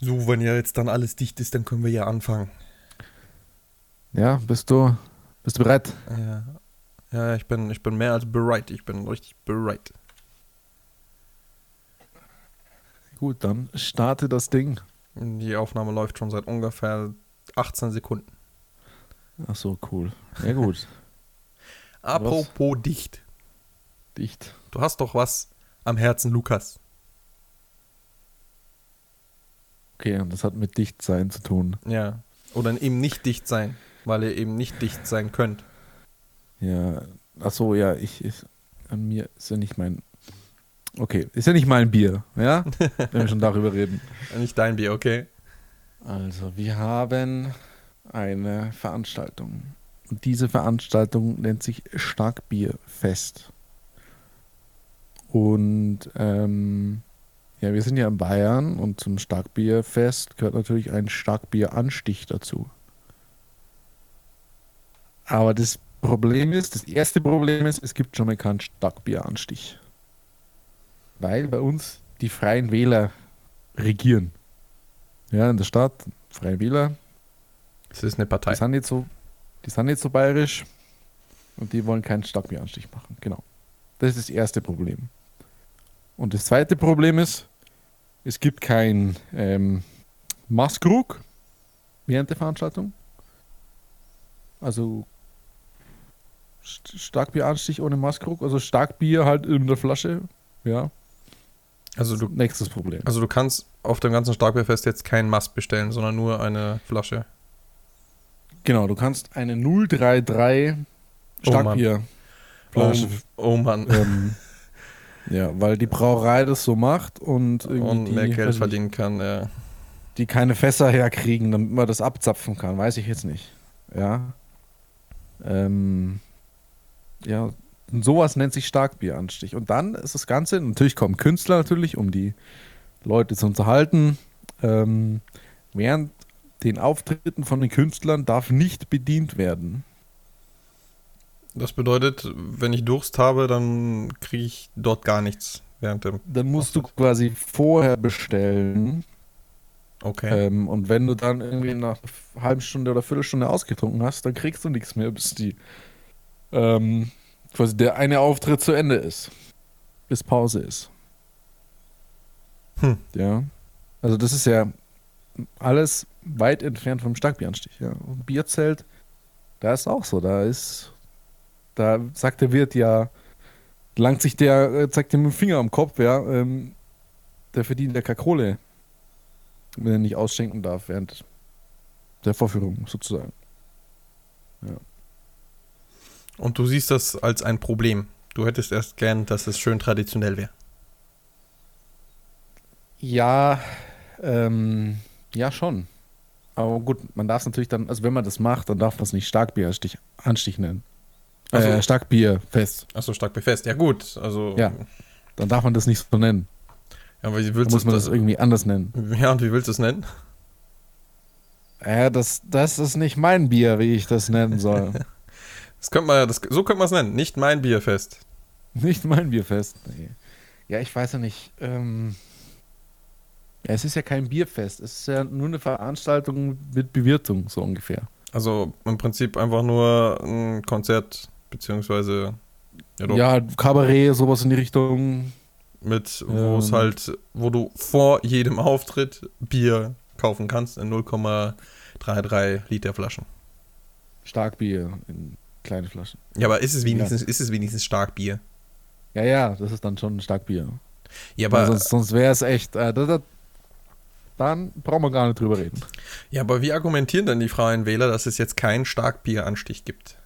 So, wenn ja jetzt dann alles dicht ist, dann können wir ja anfangen. Ja, bist du, bist du bereit? Ja, ja ich, bin, ich bin mehr als bereit. Ich bin richtig bereit. Gut, dann starte das Ding. Die Aufnahme läuft schon seit ungefähr 18 Sekunden. Ach so, cool. Ja, gut. Apropos dicht. Dicht. Du hast doch was am Herzen, Lukas. Okay, und das hat mit Dichtsein zu tun. Ja. Oder eben nicht dicht sein, weil ihr eben nicht dicht sein könnt. Ja, ach so, ja, ich, ich an mir ist ja nicht mein. Okay, ist ja nicht mein Bier, ja? Wenn wir schon darüber reden. Nicht dein Bier, okay? Also, wir haben eine Veranstaltung. Und diese Veranstaltung nennt sich Starkbierfest. Und ähm, ja, wir sind ja in Bayern und zum Starkbierfest gehört natürlich ein Starkbieranstich dazu. Aber das Problem ist, das erste Problem ist, es gibt schon mal keinen Starkbieranstich. Weil bei uns die Freien Wähler regieren. Ja, in der Stadt, Freie Wähler. Das ist eine Partei. Die sind nicht so, die sind nicht so bayerisch und die wollen keinen Starkbieranstich machen. Genau. Das ist das erste Problem. Und das zweite Problem ist, es gibt kein ähm, Maskrug während der Veranstaltung. Also Starkbieranstich ohne Maskrug, also Starkbier halt in der Flasche. Ja. Also du, Nächstes Problem. also du kannst auf dem ganzen Starkbierfest jetzt kein Mast bestellen, sondern nur eine Flasche. Genau, du kannst eine 033 Starkbier Flasche. Oh, oh Mann. ähm, ja, weil die Brauerei das so macht und irgendwie Und die, mehr Geld ich, verdienen kann, ja. die keine Fässer herkriegen, damit man das abzapfen kann, weiß ich jetzt nicht. Ja. Ähm, ja, und sowas nennt sich Starkbieranstich. Und dann ist das Ganze, natürlich kommen Künstler natürlich, um die Leute zu unterhalten. Ähm, während den Auftritten von den Künstlern darf nicht bedient werden. Das bedeutet, wenn ich Durst habe, dann kriege ich dort gar nichts während dem. Dann musst du quasi vorher bestellen. Okay. Ähm, und wenn du dann irgendwie nach einer halben Stunde oder Viertelstunde ausgetrunken hast, dann kriegst du nichts mehr, bis die ähm, quasi der eine Auftritt zu Ende ist. Bis Pause ist. Hm. Ja. Also das ist ja alles weit entfernt vom Starkbieranstich. Ja. Und Bierzelt, da ist auch so. Da ist, da sagt der Wirt ja, langt sich der, äh, zeigt dem mit dem Finger am Kopf, ja, ähm, der verdient ja keine Kohle wenn er nicht ausschenken darf während der Vorführung sozusagen. Und du siehst das als ein Problem. Du hättest erst gern, dass es schön traditionell wäre. Ja, ähm, ja schon. Aber gut, man darf es natürlich dann, also wenn man das macht, dann darf man es nicht Starkbieranstich Anstich nennen. Ach so. Äh, Starkbierfest. Achso, stark befest. Ja, gut. Also. Ja. Dann darf man das nicht so nennen. Ja, aber wie willst muss man du das irgendwie anders nennen. Ja, und wie willst du es nennen? Ja, das, das ist nicht mein Bier, wie ich das nennen soll. Das könnte man, das, so könnte man es nennen. Nicht mein Bierfest. Nicht mein Bierfest. Nee. Ja, ich weiß ja nicht. Ähm, ja, es ist ja kein Bierfest. Es ist ja nur eine Veranstaltung mit Bewirtung, so ungefähr. Also im Prinzip einfach nur ein Konzert, beziehungsweise. Ja, doch, Ja, Kabarett, sowas in die Richtung. mit, wo es ähm, halt, wo du vor jedem Auftritt Bier kaufen kannst in 0,33 Liter Flaschen. Starkbier in kleine Flaschen. Ja, aber ist es wenigstens, ist es wenigstens Starkbier? Ja, ja, das ist dann schon Starkbier. Ja, Aber sonst, sonst wäre es echt. Äh, das, das, dann brauchen wir gar nicht drüber reden. ja, aber wie argumentieren denn die Freien Wähler, dass es jetzt keinen Starkbieranstich gibt?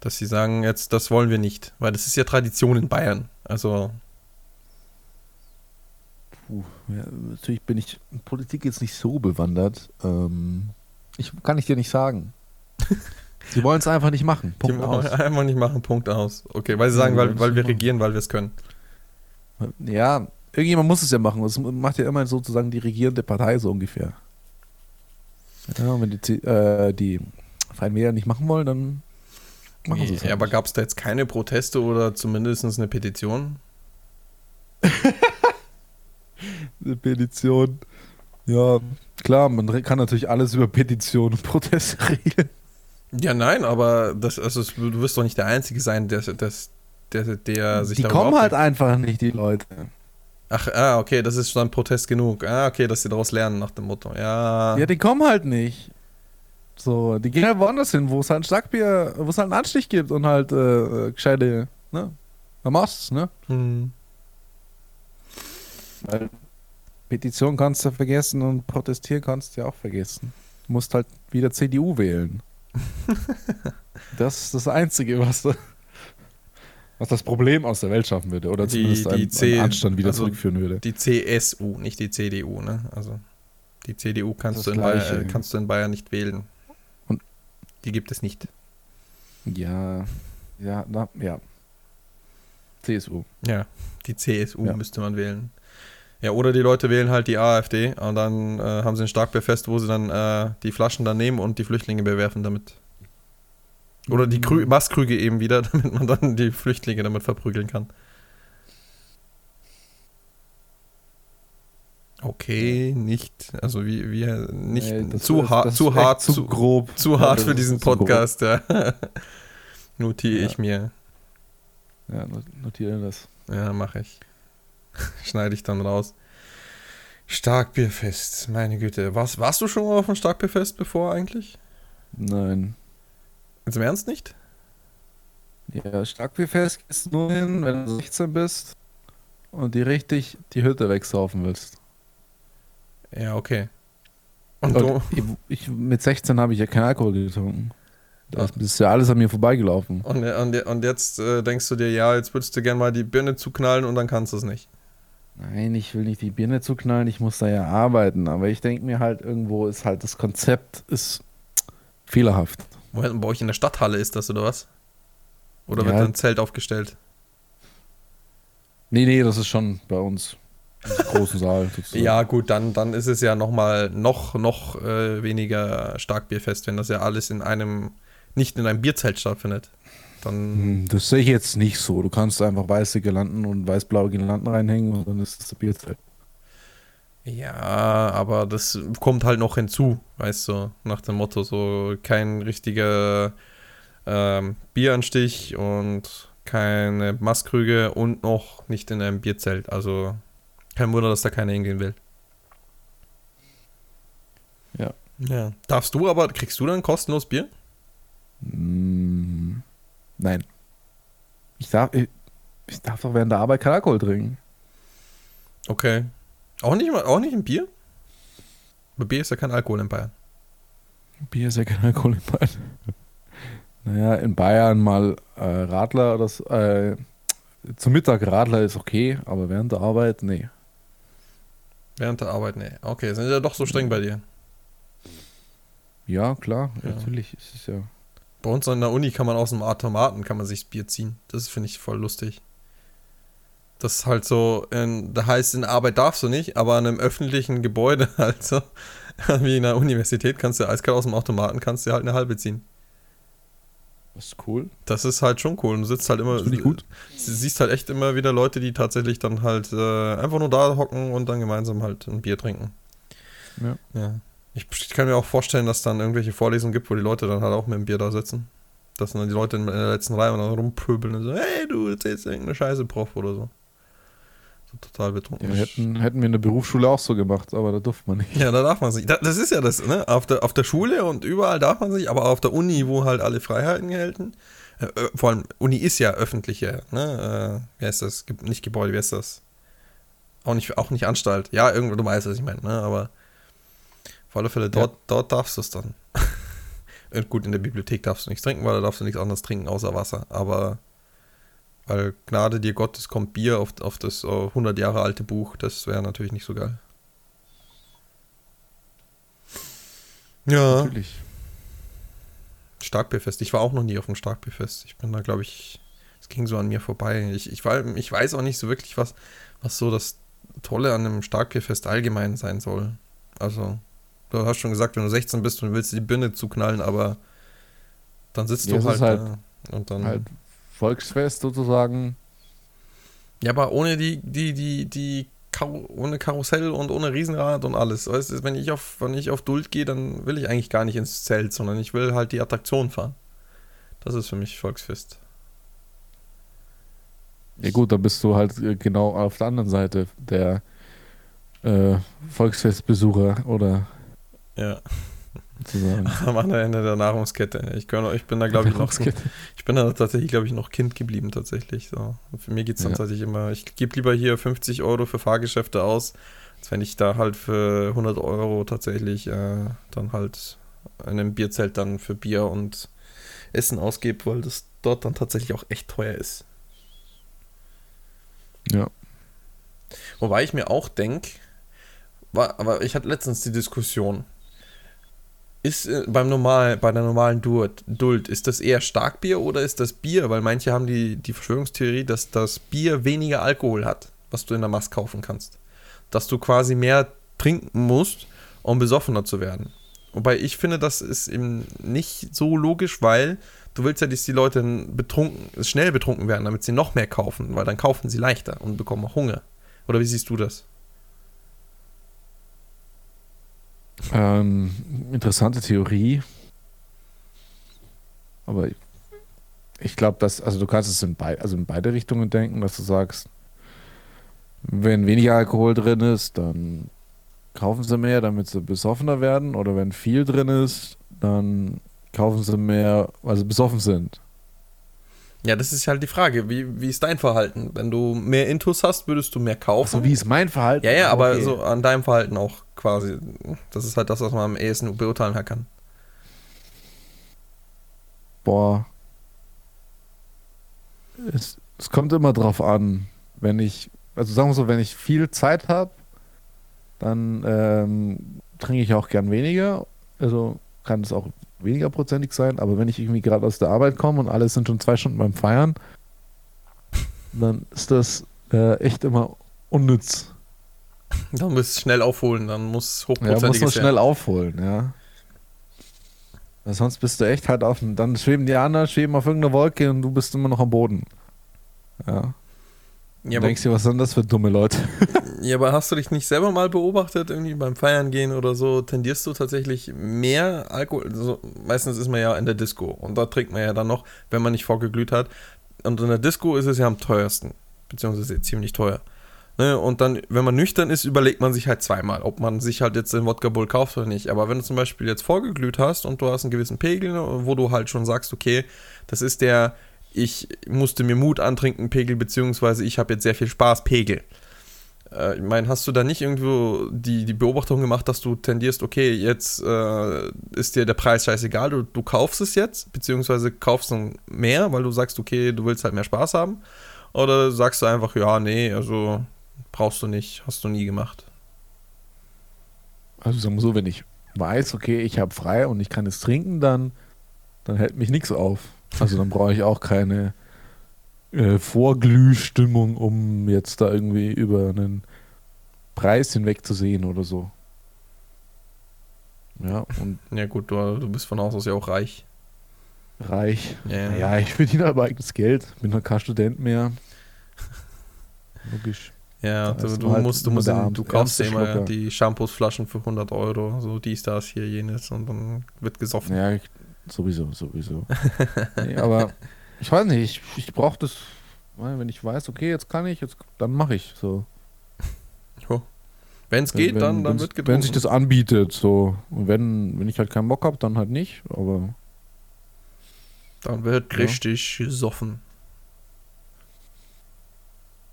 Dass sie sagen, jetzt, das wollen wir nicht, weil das ist ja Tradition in Bayern. Also, Puh, ja, natürlich bin ich in Politik jetzt nicht so bewandert. Ähm, ich kann ich dir nicht sagen. Sie wollen es einfach nicht machen. Punkt aus. einfach nicht machen, Punkt aus. Okay, weil sie sagen, Ja, weil, weil wir regieren, weil wir es können. Ja, irgendjemand muss es ja machen. Das macht ja immer sozusagen die regierende Partei so ungefähr. Ja, wenn die, äh, die Freien Wähler nicht machen wollen, dann machen sie es. Ja, halt aber gab es da jetzt keine Proteste oder zumindest eine Petition? Eine Petition. Ja, klar, man kann natürlich alles über Petitionen und Proteste regeln. Ja, nein, aber das, also, du wirst doch nicht der Einzige sein, der, der, der, der sich Die kommen halt aufregt. einfach nicht, die Leute. Ach, ah, okay, das ist schon Protest genug. Ah, okay, dass sie daraus lernen nach dem Motto. Ja. Ja, die kommen halt nicht. So, die gehen halt woanders hin, wo es halt ein Starkbier, wo es halt einen Anstich gibt und halt äh, äh, gescheite, ne? Dann machst du's, ne? Hm. Weil Petition kannst du vergessen und protestieren kannst du ja auch vergessen. Du musst halt wieder CDU wählen. das ist das Einzige, was, da, was das Problem aus der Welt schaffen würde. Oder Die- zumindest die einen, C- einen Anstand wieder also zurückführen würde. Die CSU, nicht die CDU, ne? Also die CDU kannst, du in. Bayern, kannst du in Bayern nicht wählen. Die gibt es nicht. Ja, ja, na, ja. CSU. Ja, die CSU Ja. müsste man wählen. Ja, oder die Leute wählen halt die AfD und dann äh, haben sie ein Starkbierfest, wo sie dann äh, die Flaschen dann nehmen und die Flüchtlinge bewerfen damit. Oder die Krü Mhm. Maßkrüge eben wieder, damit man dann die Flüchtlinge damit verprügeln kann. Okay, nicht, also wie, wie nicht Nee, zu, das zu hart, zu, zu, grob. zu hart für diesen. Podcast, ja. Notiere Ja. ich mir. Ja, not- notiere das. Ja, mache ich. Schneide ich dann raus. Starkbierfest, meine Güte. Was, warst du schon mal auf dem Starkbierfest bevor eigentlich? Nein. Jetzt im Ernst nicht? Ja, Starkbierfest gehst du nur hin, wenn du 16 bist und die richtig die Hütte wegsaufen willst. Ja, okay. Und Und du, ich, mit 16 habe ich ja keinen Alkohol getrunken. Das ist ja alles an mir vorbeigelaufen. und, und, und jetzt äh, denkst du dir, ja, jetzt würdest du gerne mal die Birne zuknallen und dann kannst du es nicht. Nein, ich will nicht die Birne zuknallen, ich muss da ja arbeiten. Aber ich denke mir halt, irgendwo ist halt das Konzept ist fehlerhaft. Woher bei euch in der Stadthalle ist das oder was? Oder wird Ja. da ein Zelt aufgestellt? Nee, nee, das ist schon bei uns großen Saal. sozusagen. Ja, gut, dann, dann ist es ja noch mal noch, noch äh, weniger Starkbierfest, wenn das ja alles in einem, nicht in einem Bierzelt stattfindet. Dann, Hm, Das sehe ich jetzt nicht so. Du kannst einfach weiße Girlanden und weiß-blaue Girlanden reinhängen und dann ist das Bierzelt. ja, aber das kommt halt noch hinzu, weißt du, nach dem Motto, so kein richtiger ähm, Bieranstich und keine Maßkrüge und noch nicht in einem Bierzelt. Also kein Wunder, dass da keiner hingehen will. Ja. Ja. Darfst du aber, kriegst du dann kostenlos Bier? Mm, Nein. Ich darf, ich, ich darf doch während der Arbeit kein Alkohol trinken. Okay. Auch nicht, mal- auch nicht ein Bier? Aber Bier ist ja kein Alkohol in Bayern. Bier ist ja kein Alkohol in Bayern. Naja, in Bayern mal äh, Radler oder so, äh, zum Mittag Radler ist okay, aber während der Arbeit, nee. Während der Arbeit, nee. Okay, sind ja doch so streng bei dir. Ja, klar, Ja. natürlich ist es ja. Bei uns an der Uni kann man aus dem Automaten kann man sich Bier ziehen. Das finde ich voll lustig. Das ist halt so, in, da heißt in Arbeit darfst du nicht, aber an einem öffentlichen Gebäude halt so, wie in der Universität kannst du eiskalt aus dem Automaten, kannst du halt eine halbe ziehen. Das ist cool. Das ist halt schon cool. Und du sitzt halt immer, Das finde ich gut. Sie siehst halt echt immer wieder Leute, die tatsächlich dann halt äh, einfach nur da hocken und dann gemeinsam halt ein Bier trinken. Ja. ja. Ich, ich kann mir auch vorstellen, dass dann irgendwelche Vorlesungen gibt, wo die Leute dann halt auch mit dem Bier da sitzen. Dass dann die Leute in der letzten Reihe und dann rumpöbeln und so, hey, du erzählst irgendeine Scheiße, Prof, oder so. Total betrunken. Ja, hätten, hätten wir in der Berufsschule auch so gemacht, aber da durfte man nicht. Ja, da darf man sich. Da- Das ist ja das, ne? Auf der, auf der Schule und überall darf man sich, aber auf der Uni, wo halt alle Freiheiten gelten, äh, äh, vor allem, Uni ist ja öffentliche, ne? Äh, wie heißt das? Nicht Gebäude, wie heißt das? Auch nicht, auch nicht Anstalt. Ja, irgendwo, du weißt, was ich meine, ne? Aber auf alle Fälle, dort, dort darfst du es dann. Und gut, in der Bibliothek darfst du nichts trinken, weil da darfst du nichts anderes trinken außer Wasser. Aber weil Gnade dir Gottes kommt Bier auf, auf das äh, 100 Jahre alte Buch, das wäre natürlich nicht so geil. Ja. Natürlich. Starkbierfest. Ich war auch noch nie auf dem Starkbierfest. Ich bin da, glaube ich, es ging so an mir vorbei. Ich, ich, war, ich weiß auch nicht so wirklich, was, was so das Tolle an einem Starkbierfest allgemein sein soll. Also, du hast schon gesagt, wenn du 16 bist und willst die Birne zuknallen, aber dann sitzt Ja, du halt, halt- da und dann. Halt Volksfest sozusagen. Ja, aber ohne die, die, die, die Kar ohne Karussell und ohne Riesenrad und alles. Weißt du, wenn ich auf, wenn ich auf Duld gehe, dann will ich eigentlich gar nicht ins Zelt, sondern ich will halt die Attraktion fahren. Das ist für mich Volksfest. Ja gut, dann bist du halt äh, genau auf der anderen Seite der äh, Volksfestbesucher oder Ja. Sozusagen. Am anderen Ende der Nahrungskette. Ich, kann, ich bin da, glaube ich, noch. Ich bin da tatsächlich, glaube ich, noch Kind geblieben, tatsächlich. So. Für mich geht es dann Ja. tatsächlich immer. Ich gebe lieber hier 50 Euro für Fahrgeschäfte aus, als wenn ich da halt für 100 Euro tatsächlich äh, dann halt in einem Bierzelt dann für Bier und Essen ausgebe, weil das dort dann tatsächlich auch echt teuer ist. Ja. Wobei ich mir auch denke, aber ich hatte letztens die Diskussion, ist äh, beim normal, bei der normalen Duld, ist das eher Starkbier oder ist das Bier? Weil manche haben die, die Verschwörungstheorie, dass das Bier weniger Alkohol hat, was du in der Maß kaufen kannst. Dass du quasi mehr trinken musst, um besoffener zu werden. Wobei ich finde, das ist eben nicht so logisch, weil du willst ja, dass die Leute betrunken, schnell betrunken werden, damit sie noch mehr kaufen, weil dann kaufen sie leichter und bekommen auch Hunger. Oder wie siehst du das? Ähm, interessante Theorie. Aber ich, glaube, dass, also du kannst es in, bei, also in beide Richtungen denken, dass du sagst, wenn weniger Alkohol drin ist, dann kaufen sie mehr, damit sie besoffener werden. Oder wenn viel drin ist, dann kaufen sie mehr, weil sie besoffen sind. Ja, das ist halt die Frage. Wie, wie ist dein Verhalten? Wenn du mehr Intus hast, würdest du mehr kaufen? So wie ist mein Verhalten? ja, ja, aber Okay. so an deinem Verhalten auch quasi. Das ist halt das, was man am ehesten beurteilen kann. Boah. Es, es kommt immer drauf an. Wenn ich, also sagen wir so, wenn ich viel Zeit habe, dann ähm, trinke ich auch gern weniger. Also kann es auch weniger prozentig sein, aber wenn ich irgendwie gerade aus der Arbeit komme und alle sind schon zwei Stunden beim Feiern, dann ist das äh, echt immer unnütz. Dann musst du schnell aufholen, dann muss Ja, muss hochprozentig man schnell aufholen, ja. Weil sonst bist du echt halt auf dem, dann schweben die anderen, schweben auf irgendeiner Wolke und du bist immer noch am Boden. Ja. Ja, denkst du, was sind das für dumme Leute? ja, aber hast du dich nicht selber mal beobachtet, irgendwie beim Feiern gehen oder so? Tendierst du tatsächlich mehr Alkohol? Also, meistens ist man ja in der Disco und da trinkt man ja dann noch, wenn man nicht vorgeglüht hat. Und in der Disco ist es ja am teuersten, beziehungsweise ziemlich teuer. Ne? Und dann, wenn man nüchtern ist, überlegt man sich halt zweimal, ob man sich halt jetzt den Wodka Bull kauft oder nicht. Aber wenn du zum Beispiel jetzt vorgeglüht hast und du hast einen gewissen Pegel, wo du halt schon sagst, okay, das ist der, ich musste mir Mut antrinken Pegel, beziehungsweise ich habe jetzt sehr viel Spaß Pegel. Äh, ich meine, hast du da nicht irgendwo die, die Beobachtung gemacht, dass du tendierst, okay, jetzt äh, ist dir der Preis scheißegal, du, du kaufst es jetzt, beziehungsweise kaufst du mehr, weil du sagst, okay, du willst halt mehr Spaß haben? Oder sagst du einfach, ja, nee, also brauchst du nicht, hast du nie gemacht? Also sagen wir so, wenn ich weiß, okay, ich habe frei und ich kann es trinken, dann, dann hält mich nichts auf. Also dann brauche ich auch keine äh, Vorglühstimmung, um jetzt da irgendwie über einen Preis hinwegzusehen oder so. Ja, und Ja gut, du, du bist von Haus aus ja auch reich. reich. Ja. Ja, ich verdiene aber eigenes Geld. Bin halt kein Student mehr. Logisch. Ja, Da du, du halt musst, du musst, in, du kaufst ärmste immer Schlucker. die Shampoosflaschen für 100 Euro, so dies, das, hier, jenes und dann wird gesoffen. Ja, ich, sowieso, sowieso. nee, aber ich weiß nicht, ich, ich brauche das, wenn ich weiß, okay, jetzt kann ich, jetzt, dann mache ich so. Wenn es geht, wenn, dann, dann wenn's- wird getrunken. Wenn sich das anbietet, so. Und wenn, wenn ich halt keinen Bock habe, dann halt nicht, aber dann wird Ja. richtig gesoffen.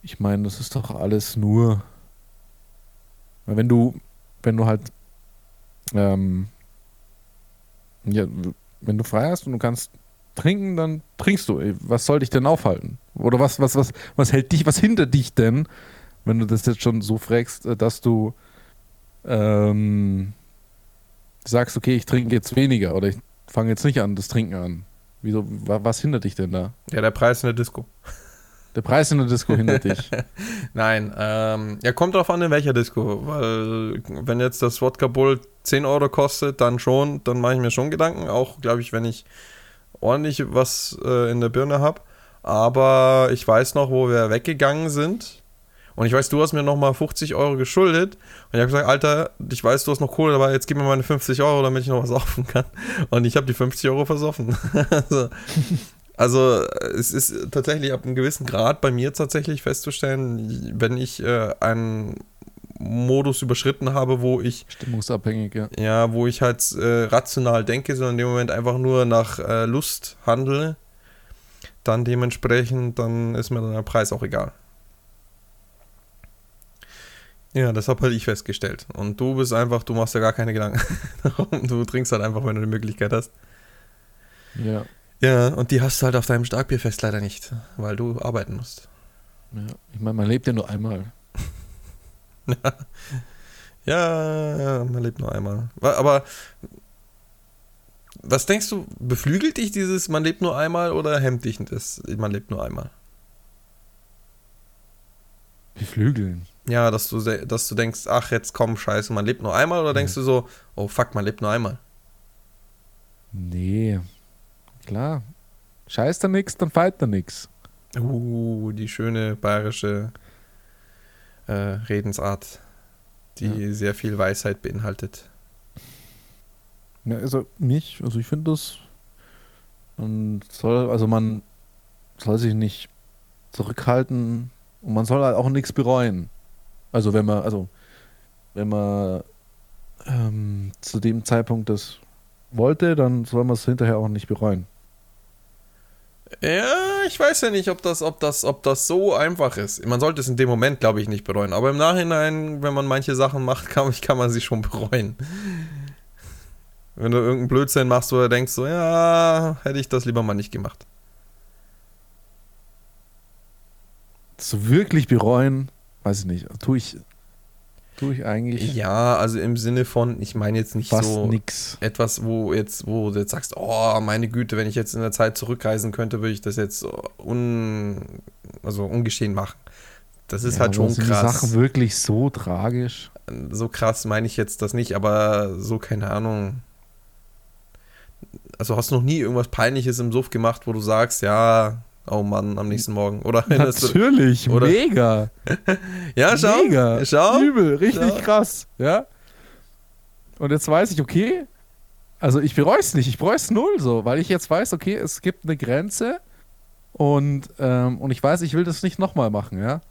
ich meine, das ist doch alles nur. Weil wenn du, wenn du halt, ähm, ja, wenn du frei hast und du kannst trinken, dann trinkst du. Was soll dich denn aufhalten? Oder was, was, was, was hält dich, was hindert dich denn, wenn du das jetzt schon so fragst, äh, dass du ähm, sagst, okay, ich trinke jetzt weniger oder ich fange jetzt nicht an, das Trinken an. Wieso, wa- was hindert dich denn da? Ja, der Preis in der Disco. Der Preis in der Disco hindert dich. Nein, ähm, ja, kommt drauf an, in welcher Disco. Weil, wenn jetzt das Wodka Bull 10 Euro kostet, dann schon, dann mache ich mir schon Gedanken. Auch, glaube ich, wenn ich ordentlich was äh, in der Birne habe. Aber ich weiß noch, wo wir weggegangen sind. Und ich weiß, du hast mir nochmal 50 Euro geschuldet. Und ich habe gesagt, Alter, ich weiß, du hast noch Kohle dabei, jetzt gib mir meine 50 Euro, damit ich noch was saufen kann. Und ich habe die 50 Euro versoffen. also, also, es ist tatsächlich ab einem gewissen Grad bei mir tatsächlich festzustellen, wenn ich äh, einen Modus überschritten habe, wo ich. Stimmungsabhängig, ja. Ja, wo ich halt äh, rational denke, sondern in dem Moment einfach nur nach äh, Lust handle, dann dementsprechend, dann ist mir dann der Preis auch egal. Ja, das habe halt ich festgestellt. Und du bist einfach, du machst ja gar keine Gedanken. du trinkst halt einfach, wenn du die Möglichkeit hast. Ja. Ja, und die hast du halt auf deinem Starkbierfest leider nicht, weil du arbeiten musst. ja. Ich meine, man lebt ja nur einmal. Ja, man lebt nur einmal. Aber was denkst du, beflügelt dich dieses man lebt nur einmal oder hemmt dich das man lebt nur einmal? Beflügeln. Ja, dass du, dass du denkst, ach, jetzt komm, scheiße, man lebt nur einmal oder denkst du so, oh fuck, man lebt nur einmal? Nee. Klar. Scheiß da nix, dann feit da nix. Uh, die schöne bayerische äh, Redensart, die sehr viel Weisheit beinhaltet. Ja, also mich, also ich finde das, man soll, also man soll sich nicht zurückhalten und man soll halt auch nichts bereuen. Also wenn man, also wenn man ähm, zu dem Zeitpunkt das wollte, dann soll man es hinterher auch nicht bereuen. Ja, ich weiß ja nicht, ob das, ob das, ob das so einfach ist. Man sollte es in dem Moment, glaube ich, nicht bereuen. Aber im Nachhinein, wenn man manche Sachen macht, kann, kann man sie schon bereuen. Wenn du irgendeinen Blödsinn machst, du denkst, so, ja, hätte ich das lieber mal nicht gemacht. So wirklich bereuen, weiß ich nicht. Tue ich, tue ich eigentlich Ja, also im Sinne von, ich meine jetzt nicht fast so nix. etwas, wo jetzt, wo du jetzt sagst, oh, meine Güte, wenn ich jetzt in der Zeit zurückreisen könnte, würde ich das jetzt un, also ungeschehen machen. Das ist Ja, halt schon sind die krass. Sachen wirklich so tragisch? so krass meine ich jetzt das nicht, aber so, keine Ahnung. Also hast du noch nie irgendwas Peinliches im Suff gemacht, wo du sagst, ja, oh Mann, am nächsten Morgen. Oder? Natürlich, oder- mega. Ja, schau. Mega. Schau. Übel, richtig Schau. krass. Ja. Und jetzt weiß ich, okay, also ich bereue es nicht, ich bereue es null so, weil ich jetzt weiß, okay, es gibt eine Grenze und, ähm, und ich weiß, ich will das nicht nochmal machen, ja.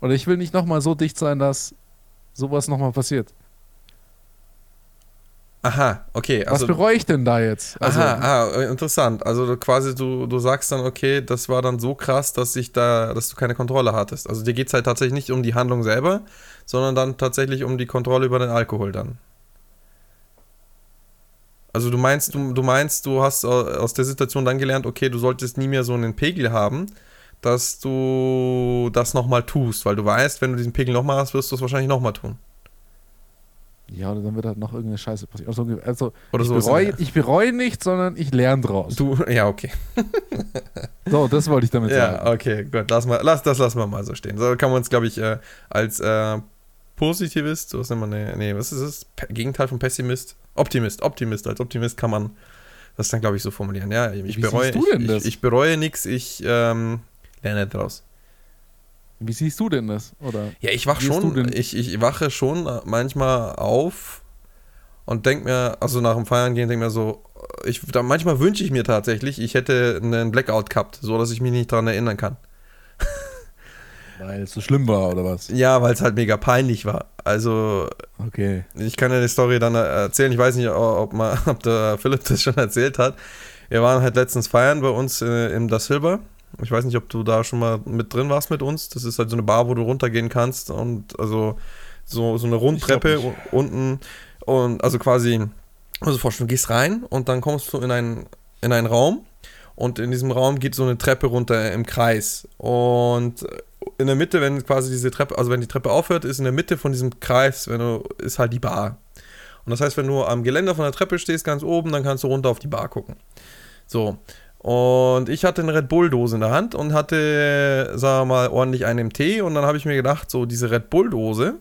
Oder ich will nicht nochmal so dicht sein, dass sowas nochmal passiert. Aha, okay. Was Also, bereue ich denn da jetzt? Also, aha, ah, interessant. Also quasi, du, du sagst dann, okay, das war dann so krass, dass ich da, dass du keine Kontrolle hattest. Also dir geht es halt tatsächlich nicht um die Handlung selber, sondern dann tatsächlich um die Kontrolle über den Alkohol dann. Also du meinst, du, du meinst, du hast äh, aus der Situation dann gelernt, okay, du solltest nie mehr so einen Pegel haben, dass du das nochmal tust, weil du weißt, wenn du diesen Pegel nochmal hast, wirst du es wahrscheinlich nochmal tun. Ja, oder dann wird halt noch irgendeine Scheiße passieren. Also, also Oder ich, bereue, ich bereue nicht, sondern ich lerne draus. Du, ja, okay. So, das wollte ich damit Ja, sagen. okay, gut. Lass mal, lass, das lassen wir mal so stehen. So kann man uns, glaube ich, äh, als äh, Positivist, was nennt man, nee, nee, was ist das? Pe Gegenteil von Pessimist? Optimist, Optimist. Als Optimist kann man das dann, glaube ich, so formulieren. Ja, ich Wie bereue, ich, ich, ich bereue nichts, ich ähm, lerne daraus. Wie siehst du denn das? Oder? Ja, ich wach schon, ich, ich wache schon manchmal auf und denk mir, also nach dem Feiern gehen, denk mir so, ich, da, manchmal wünsche ich mir tatsächlich, ich hätte einen Blackout gehabt, so dass ich mich nicht daran erinnern kann. Weil es so schlimm war, oder was? Ja, weil es halt mega peinlich war. Also, Okay. ich kann ja die Story dann erzählen. Ich weiß nicht, ob, mal, ob der Philipp das schon erzählt hat. Wir waren halt letztens feiern bei uns äh, im Das Silber. Ich weiß nicht, ob du da schon mal mit drin warst mit uns. Das ist halt so eine Bar, wo du runtergehen kannst und also so, so eine Rundtreppe unten und also quasi, also vorstellen, du gehst rein und dann kommst du in einen, in einen Raum und in diesem Raum geht so eine Treppe runter im Kreis und in der Mitte, wenn quasi diese Treppe, also wenn die Treppe aufhört, ist in der Mitte von diesem Kreis, wenn du, ist halt die Bar. Und das heißt, wenn du am Geländer von der Treppe stehst, ganz oben, dann kannst du runter auf die Bar gucken. So. Und ich hatte eine Red Bull-Dose in der Hand und hatte, sagen wir mal, ordentlich einen im Tee. Und dann habe ich mir gedacht, so diese Red Bull-Dose,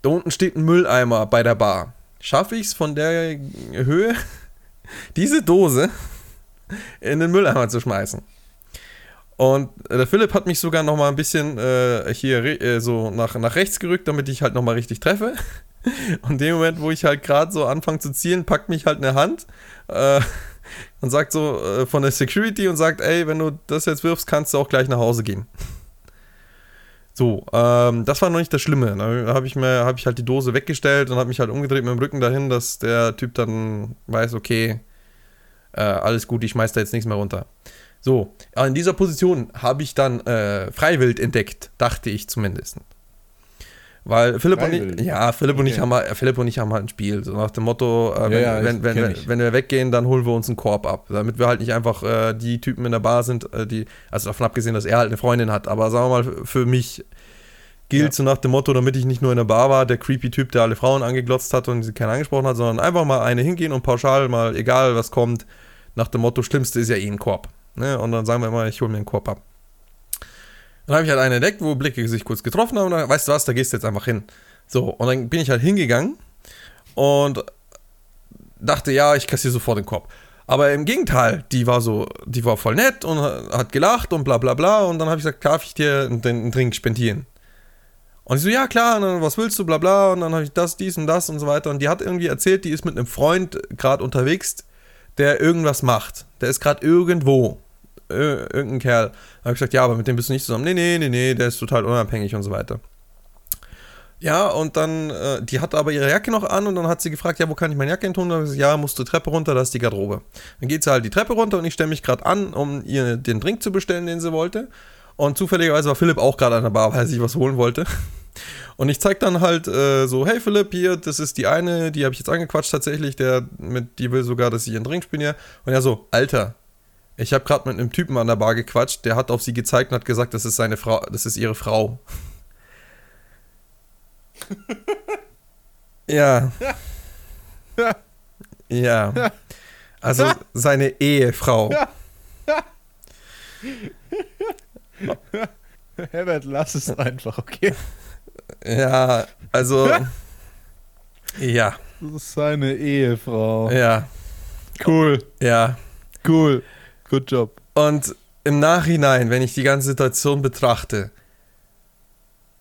da unten steht ein Mülleimer bei der Bar. Schaffe ich es von der Höhe, diese Dose in den Mülleimer zu schmeißen? Und der Philipp hat mich sogar noch mal ein bisschen äh, hier äh, so nach, nach rechts gerückt, damit ich halt noch mal richtig treffe. Und in dem Moment, wo ich halt gerade so anfange zu zielen, packt mich halt eine Hand äh, und sagt so äh, von der Security und sagt, ey, wenn du das jetzt wirfst, kannst du auch gleich nach Hause gehen. So, ähm, das war noch nicht das Schlimme. Da habe ich mir, habe ich halt die Dose weggestellt und habe mich halt umgedreht mit dem Rücken dahin, dass der Typ dann weiß, okay, äh, alles gut, ich schmeiß da jetzt nichts mehr runter. So, in dieser Position habe ich dann äh, Freiwild entdeckt, dachte ich zumindest. Weil Philipp und ich, ja, Philipp okay. und ich haben halt, Philipp und ich haben halt ein Spiel, so nach dem Motto, äh, wenn, ja, ja, wenn, wenn, wenn, wenn, wir weggehen, dann holen wir uns einen Korb ab, damit wir halt nicht einfach äh, die Typen in der Bar sind, äh, die, also davon abgesehen, dass er halt eine Freundin hat, aber sagen wir mal, für mich gilt ja. so nach dem Motto, damit ich nicht nur in der Bar war, der creepy Typ, der alle Frauen angeglotzt hat und sie keinen angesprochen hat, sondern einfach mal eine hingehen und pauschal mal, egal was kommt, nach dem Motto, Schlimmste ist ja eh ein Korb. Ne? Und dann sagen wir immer, ich hole mir einen Korb ab. Dann habe ich halt einen entdeckt, wo Blicke sich kurz getroffen haben und dann, weißt du was, da gehst du jetzt einfach hin. So, und dann bin ich halt hingegangen und dachte, ja, ich kassiere sofort den Korb. Aber im Gegenteil, die war so, die war voll nett und hat gelacht und bla bla bla. Und dann habe ich gesagt, darf ich dir einen, einen Drink spendieren? Und ich so, ja klar, und dann, was willst du, bla bla. Und dann habe ich das, dies und das und so weiter. Und die hat irgendwie erzählt, die ist mit einem Freund gerade unterwegs, der irgendwas macht. Der ist gerade irgendwo. Ir irgendein Kerl. Da habe ich gesagt, ja, aber mit dem bist du nicht zusammen. Nee, nee, nee, nee, der ist total unabhängig und so weiter. Ja, und dann, äh, die hatte aber ihre Jacke noch an und dann hat sie gefragt, ja, wo kann ich meine Jacke hin tun? Und dann habe ich gesagt, ja, musst du Treppe runter, da ist die Garderobe. Dann geht sie halt die Treppe runter und ich stelle mich gerade an, um ihr den Drink zu bestellen, den sie wollte. Und zufälligerweise war Philipp auch gerade an der Bar, weil er sich was holen wollte. Und ich zeig dann halt äh, so, hey Philipp, hier, das ist die eine, die habe ich jetzt angequatscht tatsächlich, der mit, die will sogar, dass ich ihren Drink spiele. Und er so, Alter, ich habe gerade mit einem Typen an der Bar gequatscht, der hat auf sie gezeigt und hat gesagt, das ist seine Frau, das ist ihre Frau. ja. ja. Also seine Ehefrau. Herbert, lass es einfach, okay? Ja, also. ja. Das ist seine Ehefrau. Ja. Cool. Ja. Cool. Good job. Und im Nachhinein, wenn ich die ganze Situation betrachte,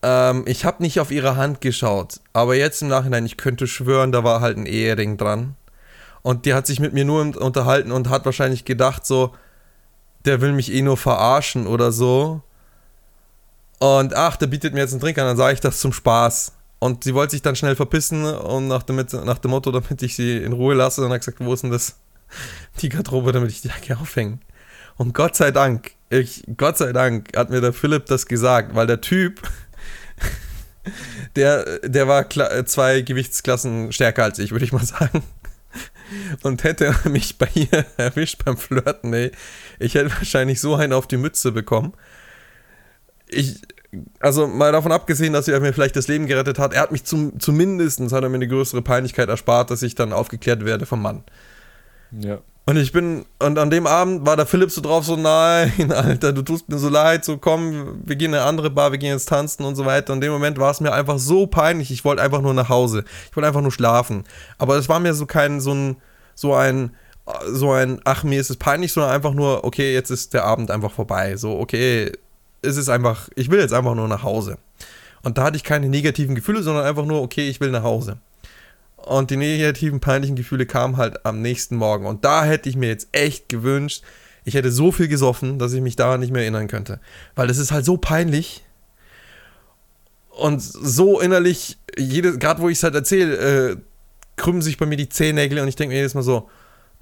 ähm, ich habe nicht auf ihre Hand geschaut, aber jetzt im Nachhinein, ich könnte schwören, da war halt ein Ehering dran. Und die hat sich mit mir nur unterhalten und hat wahrscheinlich gedacht, so, der will mich eh nur verarschen oder so. Und ach, der bietet mir jetzt einen Drink an, dann sage ich das zum Spaß. Und sie wollte sich dann schnell verpissen und nach dem, nach dem Motto, damit ich sie in Ruhe lasse, dann hat gesagt, wo ist denn das? Die Garderobe, damit ich die Jacke aufhänge. Und Gott sei Dank, ich, Gott sei Dank hat mir der Philipp das gesagt, weil der Typ, der, der war zwei Gewichtsklassen stärker als ich, würde ich mal sagen. Und hätte mich bei ihr erwischt beim Flirten, ey, ich hätte wahrscheinlich so einen auf die Mütze bekommen ich, also mal davon abgesehen, dass er mir vielleicht das Leben gerettet hat, er hat mich zum, zumindest hat er mir eine größere Peinlichkeit erspart, dass ich dann aufgeklärt werde vom Mann. Ja. Und ich bin, und an dem Abend war der Philipp so drauf, so, nein, Alter, du tust mir so leid, so komm, wir gehen in eine andere Bar, wir gehen jetzt tanzen und so weiter. Und in dem Moment war es mir einfach so peinlich, ich wollte einfach nur nach Hause. Ich wollte einfach nur schlafen. Aber es war mir so kein, so ein, so ein, so ein, ach, mir ist es peinlich, sondern einfach nur, okay, jetzt ist der Abend einfach vorbei. So, okay, es ist einfach, ich will jetzt einfach nur nach Hause. Und da hatte ich keine negativen Gefühle, sondern einfach nur, okay, ich will nach Hause. Und die negativen, peinlichen Gefühle kamen halt am nächsten Morgen. Und da hätte ich mir jetzt echt gewünscht, ich hätte so viel gesoffen, dass ich mich daran nicht mehr erinnern könnte. Weil das ist halt so peinlich. Und so innerlich, gerade wo ich es halt erzähle, äh, krümmen sich bei mir die Zehennägel und ich denke mir jedes Mal so,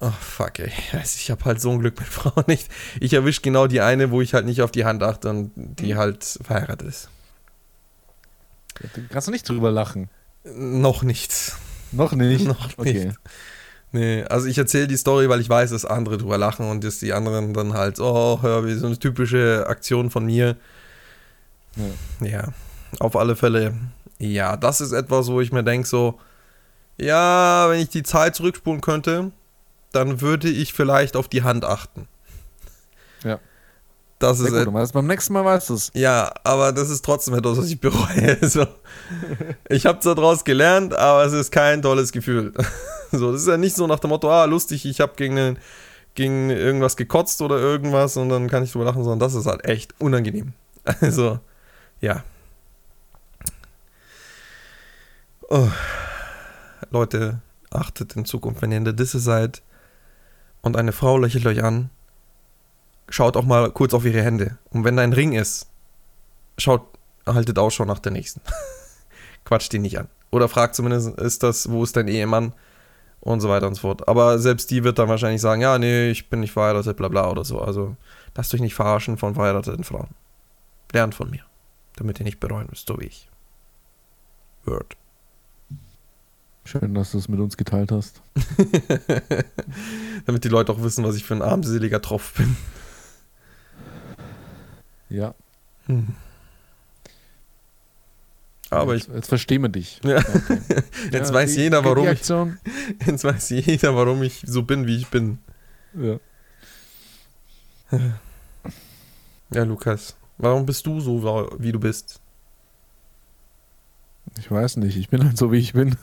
Oh, fuck, ey. Ich habe halt so ein Glück mit Frauen nicht. Ich erwische genau die eine, wo ich halt nicht auf die Hand achte und die halt verheiratet ist. Kannst du nicht drüber lachen? Noch nicht. Noch nicht? Noch nicht. Okay. Nee, also ich erzähle die Story, weil ich weiß, dass andere drüber lachen und dass die anderen dann halt, oh, hör, wie so eine typische Aktion von mir. Ja. ja, auf alle Fälle. Ja, das ist etwas, wo ich mir denke, so, ja, wenn ich die Zeit zurückspulen könnte, dann würde ich vielleicht auf die Hand achten. Das ist gut, et- beim nächsten Mal weißt du es. Ja, aber das ist trotzdem etwas, was ich bereue. So. Ich habe zwar daraus gelernt, aber es ist kein tolles Gefühl. So, das ist ja nicht so nach dem Motto, ah, lustig, ich habe gegen, gegen irgendwas gekotzt oder irgendwas und dann kann ich drüber lachen, sondern das ist halt echt unangenehm. Also, ja. Oh. Leute, achtet in Zukunft, wenn ihr in der Disse seid und eine Frau lächelt euch an, schaut auch mal kurz auf ihre Hände. Und wenn da ein Ring ist, schaut, haltet Ausschau nach der nächsten. Quatscht die nicht an. Oder fragt zumindest, ist das, wo ist dein Ehemann? Und so weiter und so fort. Aber selbst die wird dann wahrscheinlich sagen, ja, nee, ich bin nicht verheiratet, bla bla oder so. Also lasst euch nicht verarschen von verheirateten Frauen. Lernt von mir. Damit ihr nicht bereuen müsst, so wie ich. Word. Schön, dass du es mit uns geteilt hast. Damit die Leute auch wissen, was ich für ein armseliger Tropf bin. Ja. Hm. Aber jetzt, ich. Jetzt verstehen wir dich. Ja. Okay. Jetzt Ja, weiß die- jeder, warum ich, jetzt weiß jeder, warum ich so bin, wie ich bin. Ja. Ja, Lukas. Warum bist du so, wie du bist? Ich weiß nicht, ich bin halt so, wie ich bin.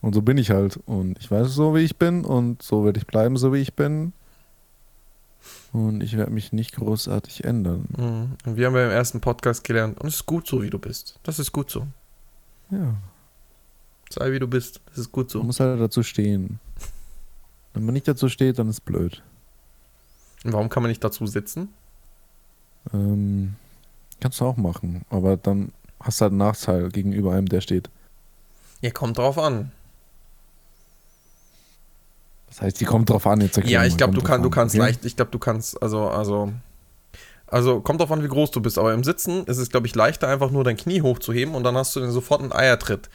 Und so bin ich halt. Und ich weiß so, wie ich bin. Und so werde ich bleiben, so wie ich bin. Und ich werde mich nicht großartig ändern. Mhm. Wir haben ja im ersten Podcast gelernt, und es ist gut so, wie du bist. Das ist gut so. Ja, Sei wie du bist. Das ist gut man so. muss halt dazu stehen. Wenn man nicht dazu steht, dann ist blöd. Und warum kann man nicht dazu sitzen? Ähm, kannst du auch machen. Aber dann hast du halt einen Nachteil gegenüber einem, der steht. Ja, kommt drauf an. Das heißt, die kommt drauf an, jetzt erklär Ja, ich glaube, du, kann, du an, kannst okay? leicht, ich glaube, du kannst, also, also, also, kommt drauf an, wie groß du bist, aber im Sitzen ist es, glaube ich, leichter, einfach nur dein Knie hochzuheben und dann hast du den sofort einen Eiertritt.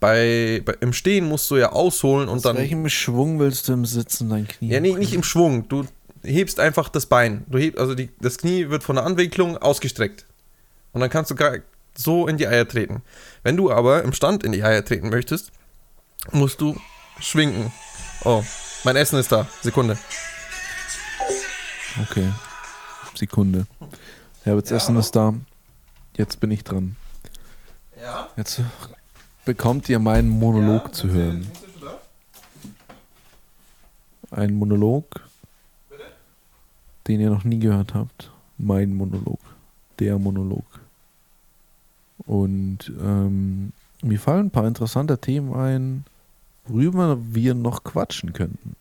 Bei, bei, Im Stehen musst du ja ausholen und Aus dann. welchem Schwung willst du im Sitzen dein Knie? Ja, nee, nicht im Schwung. Du hebst einfach das Bein. Du hebst, also die, das Knie wird von der Anwicklung ausgestreckt. Und dann kannst du gar so in die Eier treten. Wenn du aber im Stand in die Eier treten möchtest, musst du schwingen. Oh, mein Essen ist da. Sekunde. Okay. Sekunde. Herberts Essen ist da. Jetzt bin ich dran. Ja. Jetzt bekommt ihr meinen Monolog zu hören. Ein Monolog, den ihr noch nie gehört habt. Mein Monolog. Der Monolog. Und ähm, mir fallen ein paar interessante Themen ein, worüber wir noch quatschen könnten.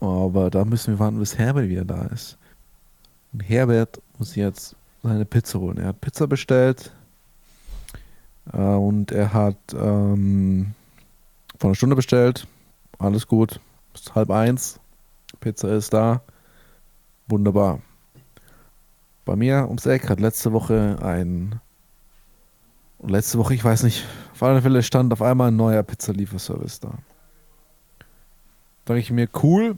Aber da müssen wir warten, bis Herbert wieder da ist. Und Herbert muss jetzt seine Pizza holen. Er hat Pizza bestellt äh, und er hat ähm, vor einer Stunde bestellt. Alles gut. Ist halb eins. Pizza ist da. Wunderbar. Bei mir ums Eck hat letzte Woche ein. Letzte Woche, ich weiß nicht, auf alle Fälle stand auf einmal ein neuer Pizzalieferservice da. Da denke ich mir, cool,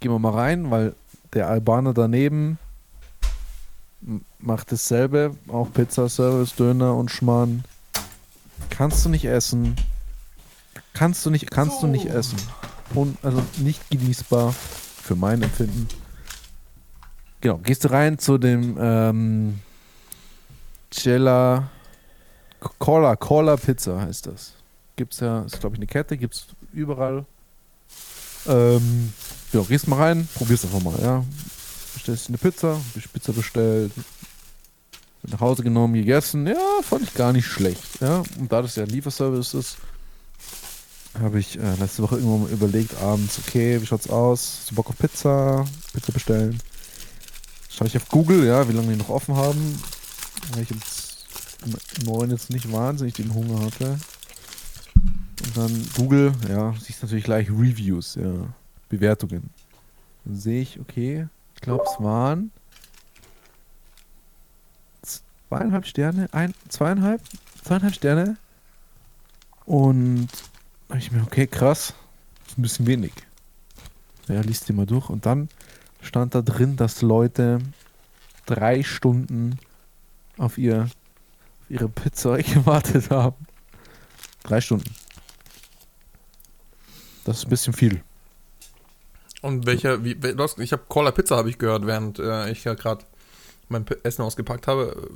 gehen wir mal rein, weil der Albaner daneben macht dasselbe, auch Pizzaservice, Döner und Schmarrn. Kannst du nicht essen. Kannst du nicht, kannst du nicht essen. Und also nicht genießbar für mein Empfinden. Genau, gehst du rein zu dem ähm, Cella Cola, Cola Pizza heißt das. Gibt's ja, ist glaube ich eine Kette, gibt's überall. Ähm, ja, gehst mal rein, probierst einfach mal, ja. Bestellst eine Pizza, hab Pizza bestellt, nach Hause genommen, gegessen, ja, fand ich gar nicht schlecht, ja. Und da das ja ein Lieferservice ist, habe ich äh, letzte Woche irgendwann mal überlegt, abends, okay, wie schaut's aus? Hast du Bock auf Pizza? Pizza bestellen? Schaue ich auf Google, ja, wie lange die noch offen haben. Weil ich um neun jetzt nicht wahnsinnig den Hunger hatte. Und dann Google, ja, siehst natürlich gleich Reviews, ja, Bewertungen. Dann sehe ich, okay, ich glaube, es waren zweieinhalb Sterne, ein, zweieinhalb, zweieinhalb Sterne. Und da ich mir, okay, krass, ist ein bisschen wenig. Ja, liest die mal durch. Und dann stand da drin, dass Leute drei Stunden auf, ihr, ihre Pizza gewartet haben. Drei Stunden. Das ist ein bisschen viel. Und welcher, wie, ich habe Cola Pizza habe ich gehört, während äh, ich ja gerade mein P Essen ausgepackt habe.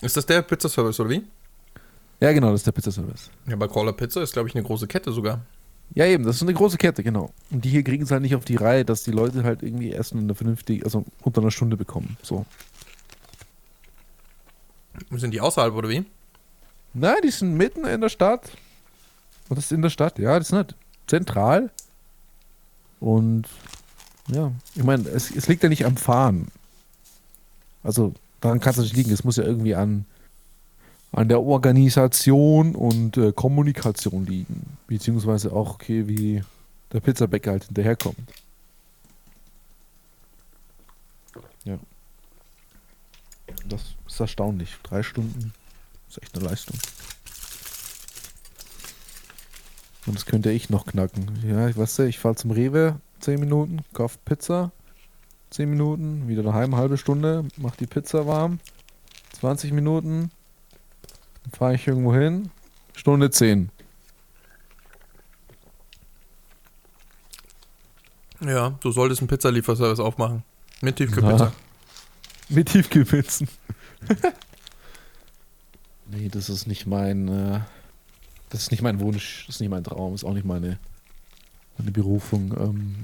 Ist das der Pizzaservice oder wie? Ja, genau, das ist der Pizzaservice. Ja, bei Cola Pizza ist, glaube ich, eine große Kette sogar. Ja, eben, das ist eine große Kette, genau. Und die hier kriegen es halt nicht auf die Reihe, dass die Leute halt irgendwie Essen in eine vernünftige, also unter einer Stunde bekommen. So. Sind die außerhalb oder wie? Nein, die sind mitten in der Stadt. Und das ist in der Stadt, ja, das ist nicht zentral. Und ja, ich meine, es, es liegt ja nicht am Fahren. Also daran kann es nicht liegen. Es muss ja irgendwie an, an der Organisation und äh, Kommunikation liegen. Beziehungsweise auch, okay, wie der Pizzabäcker halt hinterherkommt. Ja. Das ist erstaunlich. Drei Stunden ist echt eine Leistung. Und das könnte ich noch knacken. Ja, ich weiß nicht, ich fahre zum Rewe, 10 Minuten, kauf Pizza, 10 Minuten, wieder daheim, halbe Stunde, mach die Pizza warm, 20 Minuten, dann fahre ich irgendwo hin, Stunde 10. Ja, du solltest einen Pizzalieferservice aufmachen. Mit Tiefkühlpizza. Mit Tiefkühlpizzen. nee, das ist nicht mein, äh, das ist nicht mein Wunsch, das ist nicht mein Traum, ist auch nicht meine, meine Berufung, ähm,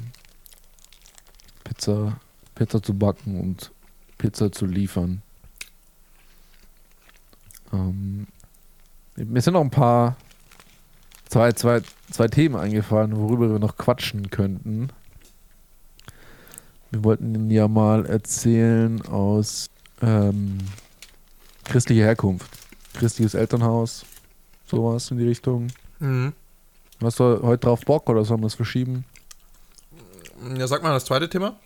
Pizza, Pizza zu backen und Pizza zu liefern. Ähm, mir sind noch ein paar, zwei, zwei, zwei Themen eingefallen, worüber wir noch quatschen könnten. Wir wollten Ihnen ja mal erzählen aus ähm, christlicher Herkunft. Christliches Elternhaus, sowas in die Richtung. Mhm. Hast du heute drauf Bock oder sollen wir es verschieben? Ja, sag mal das zweite Thema.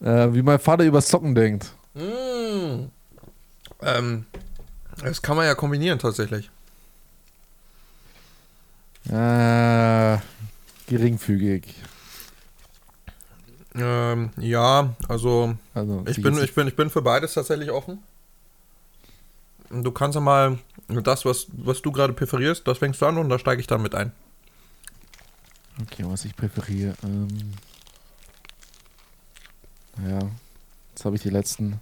Äh, wie mein Vater über Socken denkt. Mhm. Ähm, das kann man ja kombinieren tatsächlich. Äh, geringfügig. Ähm, ja, also Also, ich bin, ich, bin, ich bin für beides tatsächlich offen. Du kannst ja mal das, was, was du gerade präferierst, das fängst du an und da steige ich dann mit ein. Okay, was ich präferiere. Ähm, ja, jetzt habe ich die letzten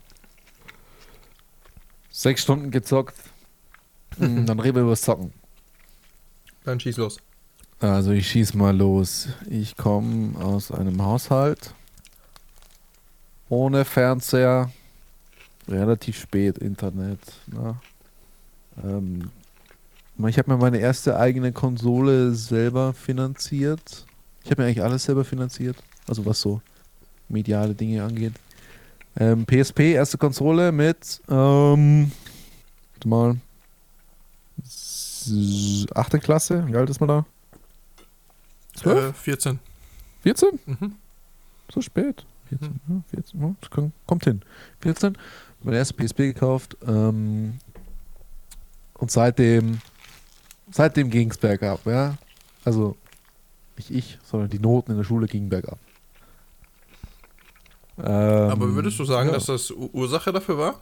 sechs Stunden gezockt. Hm, Dann reden wir über Zocken. Dann schieß los. Also ich schieß mal los. Ich komme aus einem Haushalt ohne Fernseher, relativ spät Internet. Ne? Ähm, ich habe mir meine erste eigene Konsole selber finanziert. Ich habe mir eigentlich alles selber finanziert, also was so mediale Dinge angeht. Ähm, PSP, erste Konsole mit, ähm, warte mal, s- achte Klasse, wie alt ist man da? Zwölf? Äh, 14. 14? Mhm. So spät. 14, ja, 14, ja, das kann, kommt hin. 14, meine erste PSP gekauft. Ähm, und seitdem, seitdem ging es bergab, ja. Also nicht ich, sondern die Noten in der Schule gingen bergab. Ähm, Aber würdest du sagen, ja, dass das Ursache dafür war?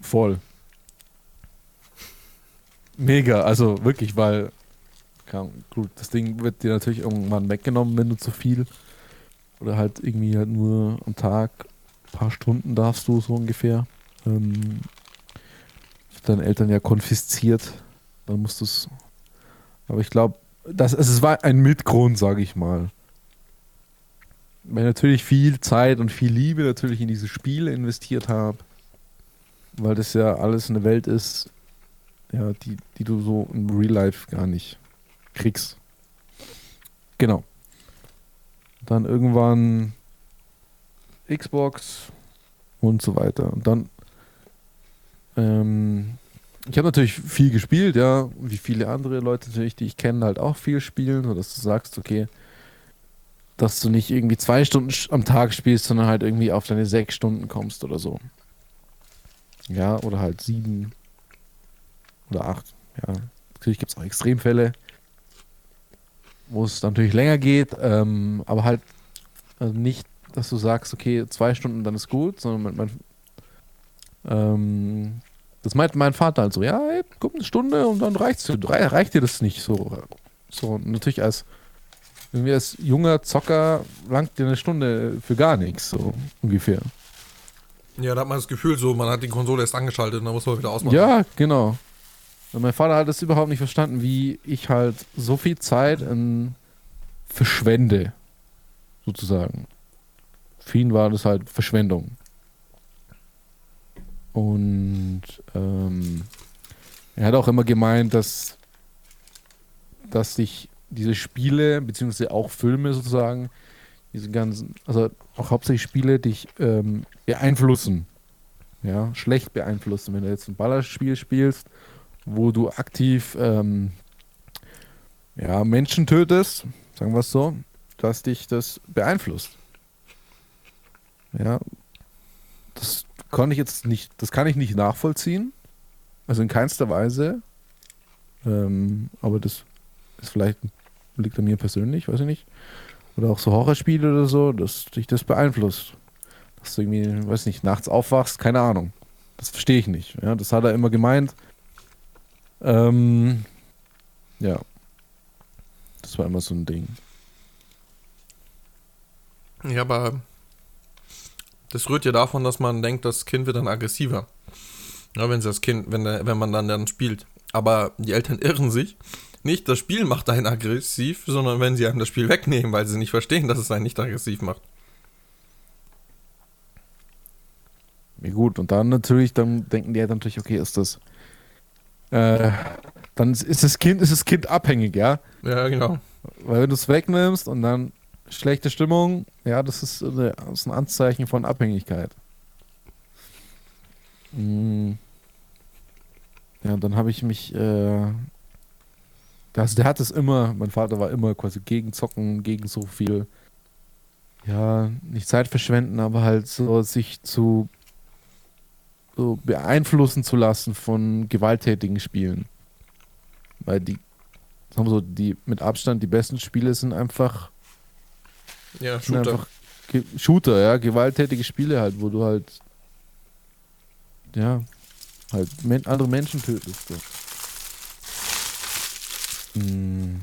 Voll. Mega, also wirklich, weil gut, das Ding wird dir natürlich irgendwann weggenommen, wenn du zu viel oder halt irgendwie halt nur am Tag ein paar Stunden darfst du so ungefähr. Ähm, deinen Eltern ja konfisziert, dann musst du es. Aber ich glaube, das also es war ein Mitgrund, sage ich mal. Weil ich natürlich viel Zeit und viel Liebe natürlich in diese Spiele investiert habe weil das ja alles eine Welt ist, ja, die, die du so im Real Life gar nicht kriegst. Genau. Dann irgendwann Xbox und so weiter. Und dann, ähm, ich habe natürlich viel gespielt, ja, wie viele andere Leute natürlich, die ich kenne, halt auch viel spielen, sodass du sagst, okay, dass du nicht irgendwie zwei Stunden am Tag spielst, sondern halt irgendwie auf deine sechs Stunden kommst oder so. Ja, oder halt sieben oder acht. Ja, natürlich gibt es auch Extremfälle, wo es natürlich länger geht, ähm, aber halt also nicht, dass du sagst, okay, zwei Stunden, dann ist gut, sondern mein, ähm, das meint mein Vater halt so, ja, ey, guck eine Stunde und dann reicht's dir, rei- reicht dir das nicht so. So, natürlich als irgendwie als junger Zocker langt dir eine Stunde für gar nichts, so ungefähr. Ja, da hat man das Gefühl, so, man hat die Konsole erst angeschaltet und dann muss man wieder ausmachen. Ja, genau. Und mein Vater hat es überhaupt nicht verstanden, wie ich halt so viel Zeit in verschwende, sozusagen. Für ihn war das halt Verschwendung. Und ähm, er hat auch immer gemeint, dass, dass sich diese Spiele, beziehungsweise auch Filme sozusagen, diese ganzen, also auch hauptsächlich Spiele dich ähm, beeinflussen. Ja, schlecht beeinflussen. Wenn du jetzt ein Ballerspiel spielst, wo du aktiv ähm, ja, Menschen tötest, sagen wir es so, dass dich das beeinflusst. Ja, das kann ich jetzt nicht, das kann ich nicht nachvollziehen. Also in keinster Weise. Ähm, aber das ist vielleicht liegt an mir persönlich, weiß ich nicht. Oder auch so Horrorspiele oder so, dass dich das beeinflusst. Dass du irgendwie, weiß nicht, nachts aufwachst, keine Ahnung. Das verstehe ich nicht. Ja, das hat er immer gemeint. Ähm, ja. Das war immer so ein Ding. Ja, aber das rührt ja davon, dass man denkt, das Kind wird dann aggressiver. Ja, wenn das Kind, wenn, der, wenn man dann dann spielt. Aber die Eltern irren sich. Nicht das Spiel macht einen aggressiv, sondern wenn sie einem das Spiel wegnehmen, weil sie nicht verstehen, dass es einen nicht aggressiv macht. Ja, gut, und dann natürlich, dann denken die Eltern natürlich, okay, ist das. Äh, dann ist das Kind, ist das Kind abhängig, ja? Ja, genau. Weil wenn du es wegnimmst und dann schlechte Stimmung, ja, das ist, eine, das ist ein Anzeichen von Abhängigkeit. Mhm. Ja, dann habe ich mich, äh, also der hat es immer, mein Vater war immer quasi gegen Zocken, gegen so viel, ja, nicht Zeit verschwenden, aber halt so sich zu so beeinflussen zu lassen von gewalttätigen Spielen. Weil die, sagen wir so, die mit Abstand die besten Spiele sind einfach Ja, sind Shooter. einfach Ge Shooter, ja, gewalttätige Spiele halt, wo du halt ja, halt men andere Menschen tötest. So. Hm,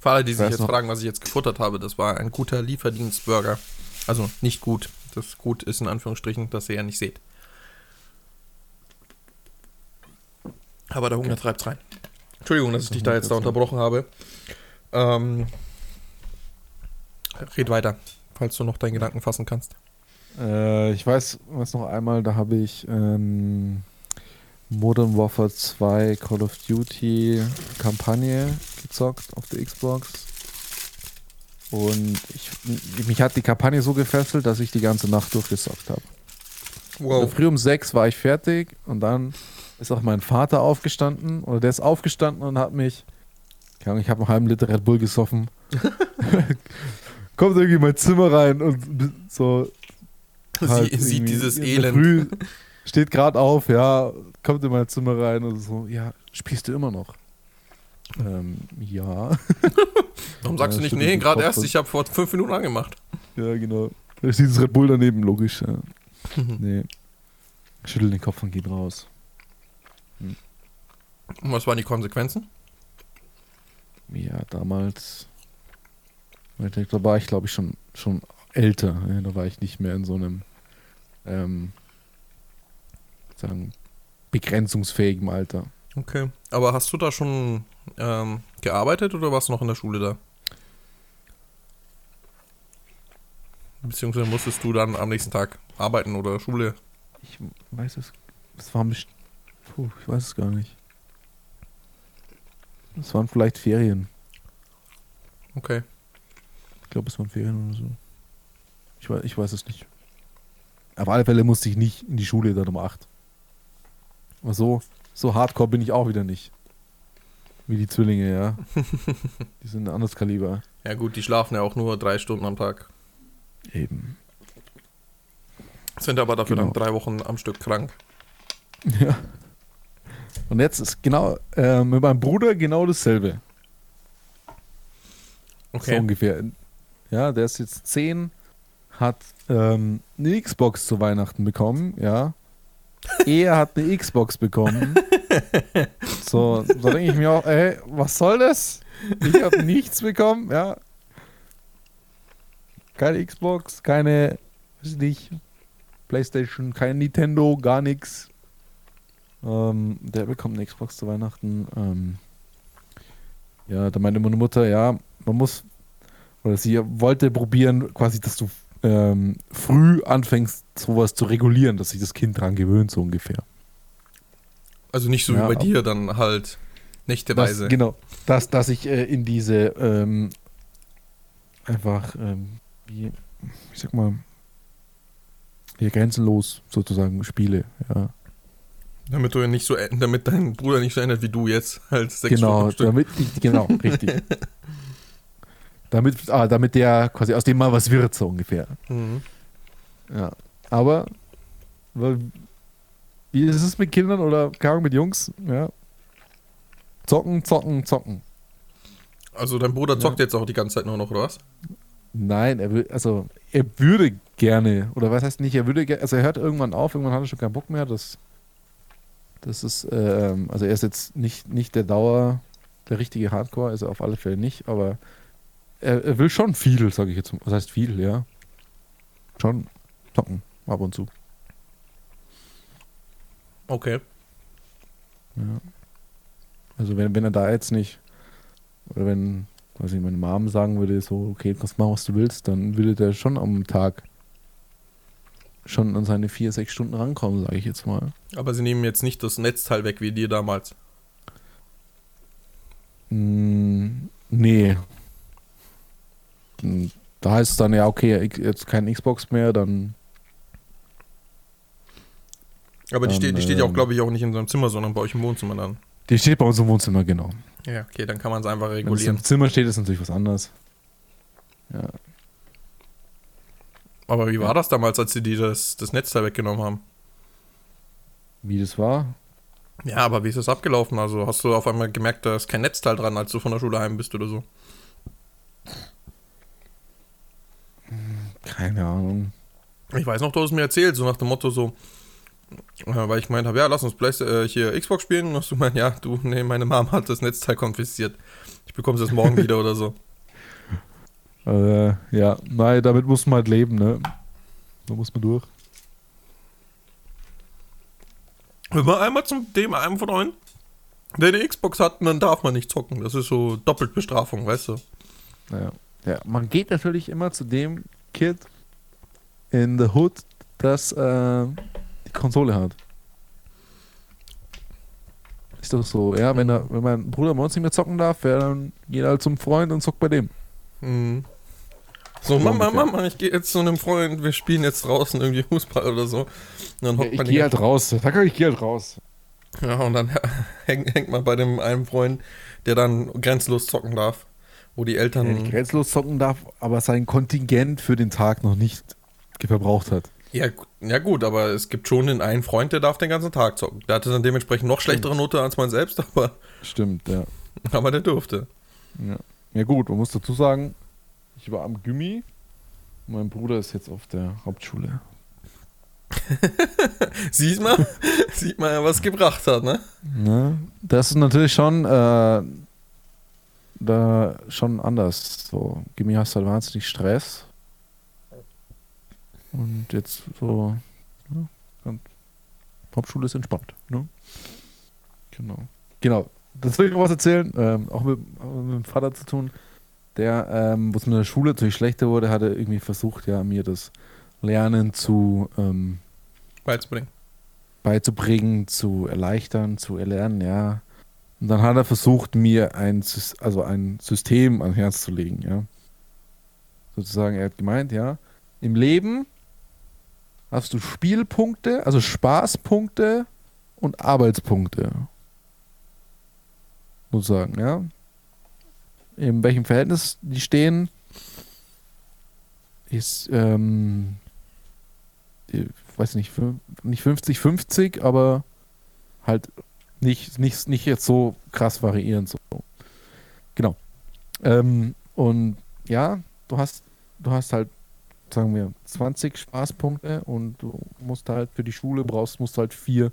Für alle, die sich jetzt noch- fragen, was ich jetzt gefuttert habe, das war ein guter Lieferdienstburger. Also nicht gut. Das gut ist in Anführungsstrichen, dass ihr ja nicht seht. Aber der Hunger treibt's rein. Entschuldigung, dass ich dich da jetzt da unterbrochen habe. Ähm, red weiter, falls du noch deinen Gedanken fassen kannst. äh, ich weiß, was noch einmal, da habe ich ähm, Modern Warfare 2 Call of Duty Kampagne gezockt auf der Xbox. Und ich, mich hat die Kampagne so gefesselt, dass ich die ganze Nacht durchgezockt habe. Wow. Früh um sechs war ich fertig und dann ist auch mein Vater aufgestanden oder der ist aufgestanden und hat mich, ich habe einen halben Liter Red Bull gesoffen. Kommt irgendwie in mein Zimmer rein und so. halt Sie sieht dieses Elend. Früh, steht gerade auf, ja, kommt in mein Zimmer rein und so, ja, spielst du immer noch? Ähm, ja. Warum sagst Ja, du nicht, nee, gerade erst, ich habe vor fünf Minuten angemacht. Ja, genau. Da steht das Red Bull daneben, logisch. Ja. Nee. Schüttel den Kopf und geht raus. Und was waren die Konsequenzen? Ja, damals. Da war ich, glaube ich, schon, schon älter. Ja, da war ich nicht mehr in so einem ähm, sagen, begrenzungsfähigen Alter. Okay. Aber hast du da schon ähm, gearbeitet oder warst du noch in der Schule da? Beziehungsweise musstest du dann am nächsten Tag arbeiten oder Schule? Ich weiß es. Es waren Puh, ich weiß es gar nicht. Es waren vielleicht Ferien. Okay. Ich glaube, es waren Ferien oder so. Ich weiß, ich weiß es nicht. Auf alle Fälle musste ich nicht in die Schule dann um 8. Aber so, so hardcore bin ich auch wieder nicht. Wie die Zwillinge, ja. die sind ein anderes Kaliber. Ja gut, die schlafen ja auch nur drei Stunden am Tag. Eben. Sind aber dafür Genau. dann drei Wochen am Stück krank. Ja. Und jetzt ist genau äh, mit meinem Bruder genau dasselbe. So Okay. ungefähr. Ja, der ist jetzt 10, hat ähm, eine Xbox zu Weihnachten bekommen, ja. Er hat eine Xbox bekommen. So, so denke ich mir auch, ey, was soll das? Ich habe nichts bekommen, ja. Keine Xbox, keine, weiß ich nicht, Playstation, kein Nintendo, gar nichts. Ähm, der bekommt eine Xbox zu Weihnachten. Ähm, ja, da meinte meine Mutter, ja, man muss, oder sie wollte probieren, quasi, dass du ähm, früh anfängst, sowas zu regulieren, dass sich das Kind dran gewöhnt, so ungefähr. Also nicht so Ja, wie bei dir dann halt nächteweise. Das, genau, dass, dass ich äh, in diese ähm, einfach, ähm, wie, ich sag mal, hier grenzenlos sozusagen spiele. Ja. Damit du ja nicht so, damit dein Bruder nicht so ändert wie du jetzt, halt sechs Genau, damit, ich- genau, richtig. damit, ah, damit der quasi aus dem mal was wird, so ungefähr. Mhm. Ja. Aber, wie ist es mit Kindern oder keine Ahnung, mit Jungs? Ja. Zocken, zocken, zocken. Also dein Bruder zockt jetzt auch die ganze Zeit nur noch, oder was? Nein, er will, also er würde gerne, oder was heißt nicht, er würde gerne, also er hört irgendwann auf, irgendwann hat er schon keinen Bock mehr. Das, das ist, ähm, also er ist jetzt nicht, nicht der Dauer, der richtige Hardcore, also auf alle Fälle nicht, aber er, er will schon viel, sage ich jetzt. mal. Was heißt viel, ja? Schon zocken, ab und zu. Okay. Ja. Also wenn, wenn er da jetzt nicht, oder wenn, weiß ich, meine Mom sagen würde, so, okay, du kannst machen, was du willst, dann würde der schon am Tag schon an seine vier, sechs Stunden rankommen, sage ich jetzt mal. Aber sie nehmen jetzt nicht das Netzteil weg wie dir damals. Mm, nee. Mm, Da heißt es dann, ja, okay, jetzt kein Xbox mehr, dann, Aber die, Dann, steht, die steht ja auch, ähm, glaube ich, auch nicht in seinem Zimmer, sondern bei euch im Wohnzimmer dann. die steht bei uns im Wohnzimmer, genau. Ja, okay, dann kann man es einfach Wenn es regulieren. im Zimmer steht, ist natürlich was anderes. Ja. Aber wie war das damals, als sie dir das, das Netzteil weggenommen haben? Wie das war, Ja, aber wie ist das abgelaufen? Also hast du auf einmal gemerkt, da ist kein Netzteil dran, als du von der Schule heim bist oder so? keine Ahnung. Ich weiß noch, du hast mir erzählt, so nach dem Motto so, weil ich meint habe, ja, lass uns Play äh, hier Xbox spielen. Und hast du gemeint, ja, du, nee, meine Mom hat das Netzteil konfisziert. Ich bekomme es morgen wieder oder so. Äh, ja, nein, damit muss man halt leben, ne? Da muss man durch. Wenn man einmal zum dem einem von euch, der eine Xbox hat, dann darf man nicht zocken. Das ist so Doppelbestrafung, weißt du? Ja. ja, man geht natürlich immer zu dem Kid in the Hood, das äh, die Konsole hat. Ist doch so, ja, wenn, er, wenn mein Bruder bei uns nicht mehr zocken darf, ja, dann geht er halt zum Freund und zockt bei dem. Mhm. So, Mama. Mama, ich gehe jetzt zu einem Freund, wir spielen jetzt draußen irgendwie Fußball oder so. Und dann Ja, hockt ich man gehe halt raus. Da kann ich gehe halt raus. Ja, und dann hängt, hängt man bei dem einen Freund, der dann grenzenlos zocken darf. Wo die Der Eltern. nicht grenzlos zocken darf, aber sein Kontingent für den Tag noch nicht verbraucht hat. Ja, ja, gut, aber es gibt schon den einen Freund, der darf den ganzen Tag zocken. Der hatte dann dementsprechend noch schlechtere Note als man selbst, aber, Stimmt, ja. aber der durfte. Ja. ja gut, man muss dazu sagen, ich war am Gummi. Mein Bruder ist jetzt auf der Hauptschule. Sieht man, sieht man ja, was gebracht hat, ne? Ne? Das ist natürlich schon, äh, da schon anders. So, Gimmi hast halt wahnsinnig Stress. Und jetzt so, ja, und Hauptschule ist entspannt. Ne? Genau. Genau. Das will ich noch was erzählen, ähm, auch mit, mit dem Vater zu tun. Der, ähm, wo es mit der Schule natürlich schlechter wurde, hat er irgendwie versucht, ja, mir das Lernen zu, ähm, Beizubringen. beizubringen, zu erleichtern, zu erlernen, ja. Und dann hat er versucht, mir ein, also ein System ans Herz zu legen, ja. Sozusagen, er hat gemeint, ja, im Leben hast du Spielpunkte, also Spaßpunkte und Arbeitspunkte. Sozusagen, ja. In welchem Verhältnis die stehen, ist, ähm, ich weiß nicht, nicht 50-50, aber halt nicht, nicht, nicht jetzt so krass variierend. So. Genau. Ähm, und ja, du hast, du hast halt, sagen wir, 20 Spaßpunkte und du musst halt für die Schule brauchst, musst halt vier,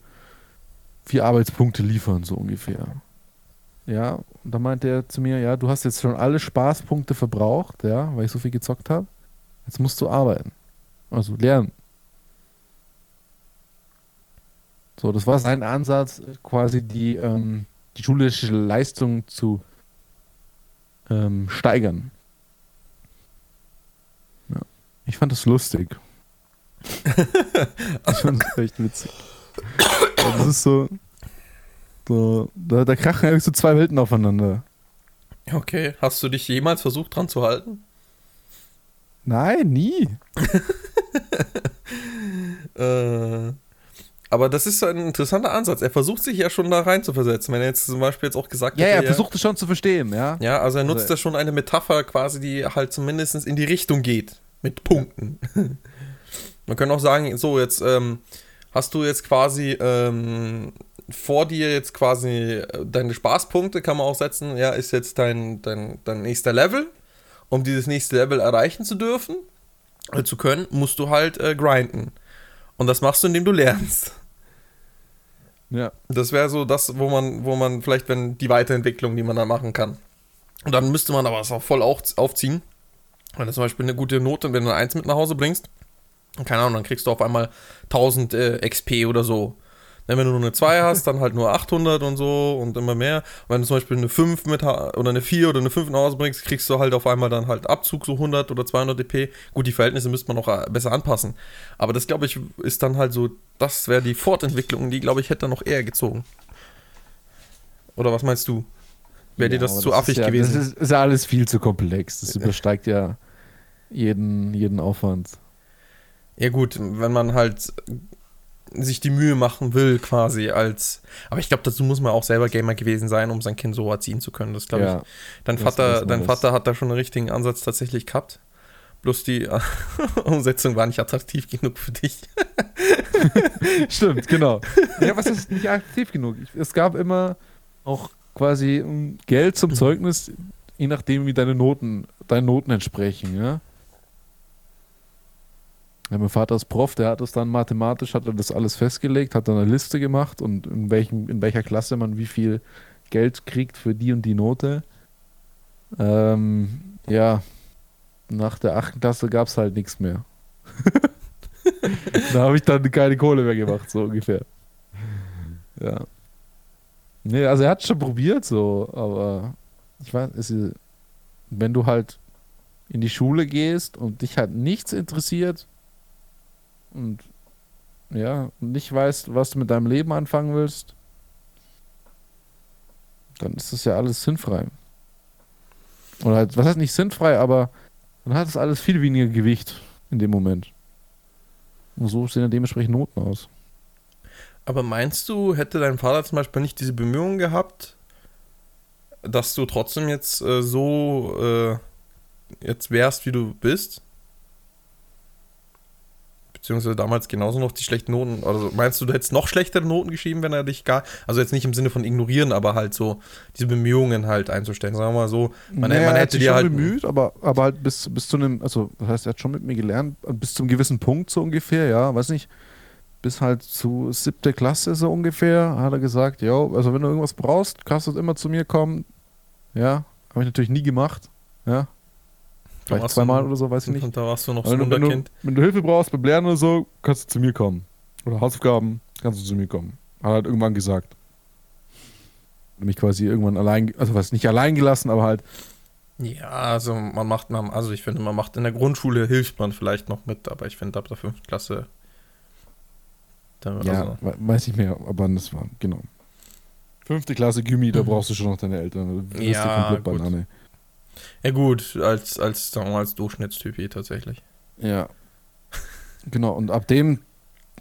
vier Arbeitspunkte liefern, so ungefähr. Ja, und dann meinte er zu mir, ja, du hast jetzt schon alle Spaßpunkte verbraucht, ja, weil ich so viel gezockt habe. Jetzt musst du arbeiten. Also lernen. So, das war sein Ansatz, quasi die, ähm, die schulische Leistung zu ähm, steigern. Ja. Ich fand das lustig. ich fand das echt witzig. das ist so, so da, da krachen irgendwie so zwei Welten aufeinander. Okay, hast du dich jemals versucht dran zu halten? Nein, nie. äh, aber das ist ein interessanter Ansatz. Er versucht sich ja schon da rein zu versetzen. Wenn er jetzt zum Beispiel jetzt auch gesagt ja, hätte, er versucht es schon zu verstehen, ja. Ja, also er nutzt also, da schon eine Metapher quasi, die halt zumindest in die Richtung geht. Mit Punkten. Man könnte auch sagen, so, jetzt ähm, hast du jetzt quasi ähm, vor dir jetzt quasi äh, deine Spaßpunkte, kann man auch setzen, ja, ist jetzt dein, dein, dein nächster Level. Um dieses nächste Level erreichen zu dürfen, äh, zu können, musst du halt äh, grinden. Und das machst du, indem du lernst. Ja. Das wäre so das, wo man, wo man vielleicht, wenn die Weiterentwicklung, die man da machen kann. Und dann müsste man aber es auch voll aufziehen. Wenn du zum Beispiel eine gute Note, wenn du eine 1 mit nach Hause bringst, keine Ahnung, dann kriegst du auf einmal 1000 äh, XP oder so. Wenn du nur eine 2 hast, dann halt nur 800 und so und immer mehr. Und wenn du zum Beispiel eine 5 mit oder eine 4 oder eine 5 nach Hause bringst, kriegst du halt auf einmal dann halt Abzug so 100 oder 200 dp. Gut, die Verhältnisse müsste man noch äh, besser anpassen. Aber das, glaube ich, ist dann halt so, das wäre die Fortentwicklung, die, glaube ich, hätte dann noch eher gezogen. Oder was meinst du? Wäre ja, dir das zu affig ja, gewesen? Das ist, ist, ja alles viel zu komplex. Das übersteigt ja jeden, jeden Aufwand. Ja, gut, wenn man halt sich die Mühe machen will, quasi als. Aber ich glaube, dazu muss man auch selber Gamer gewesen sein, um sein Kind so erziehen zu können. Das glaube ja, ich. Dein Vater, dein Vater hat da schon einen richtigen Ansatz tatsächlich gehabt. Bloß die Umsetzung war nicht attraktiv genug für dich. Stimmt, genau. Ja, was ist nicht attraktiv genug? Es gab immer auch quasi Geld zum mhm. Zeugnis, je nachdem, wie deine Noten, deine Noten entsprechen, ja. Ja, mein Vater ist Prof, der hat das dann mathematisch, hat er das alles festgelegt, hat dann eine Liste gemacht und in, welchem, in welcher Klasse man wie viel Geld kriegt für die und die Note. Ähm, ja, nach der achten Klasse gab es halt nichts mehr. da habe ich dann keine Kohle mehr gemacht, so ungefähr. Ja. Nee, also er hat schon probiert so, aber ich weiß, ist, wenn du halt in die Schule gehst und dich halt nichts interessiert, und ja, nicht weißt, was du mit deinem Leben anfangen willst, dann ist das ja alles sinnfrei. Oder halt, was heißt nicht sinnfrei, aber dann hat es alles viel weniger Gewicht in dem Moment. Und so sehen dann dementsprechend Noten aus. Aber meinst du, hätte dein Vater zum Beispiel nicht diese Bemühungen gehabt, dass du trotzdem jetzt äh, so äh, jetzt wärst, wie du bist? beziehungsweise damals genauso noch die schlechten Noten. Also meinst du, du hättest noch schlechtere Noten geschrieben, wenn er dich gar, also jetzt nicht im Sinne von ignorieren, aber halt so diese Bemühungen halt einzustellen. Sagen wir mal so, man, naja, man hätte dir halt. bemüht, aber, aber halt bis, bis zu einem, also das heißt, er hat schon mit mir gelernt, bis zu einem gewissen Punkt so ungefähr, ja, weiß nicht bis halt zu siebte Klasse so ungefähr, hat er gesagt, ja, also wenn du irgendwas brauchst, kannst du immer zu mir kommen. Ja, habe ich natürlich nie gemacht. Ja, Vielleicht zweimal oder so, weiß ich nicht. Und da warst du noch so ein wenn, du, wenn du Hilfe brauchst beim Lernen oder so, kannst du zu mir kommen. Oder Hausaufgaben, kannst du zu mir kommen. Hat er halt irgendwann gesagt. Mich quasi irgendwann allein, also was nicht allein gelassen, aber halt. Ja, also man macht, also ich finde, man macht in der Grundschule hilft man vielleicht noch mit, aber ich finde ab der fünften Klasse. Ja, also. weiß ich mehr, aber das war, genau. Fünfte Klasse Gymi, da mhm. brauchst du schon noch deine Eltern. Du ja, komplett gut. Banane. Ja, gut, als, als, sagen wir mal, als Durchschnittstyp eh tatsächlich. Ja. genau, und ab dem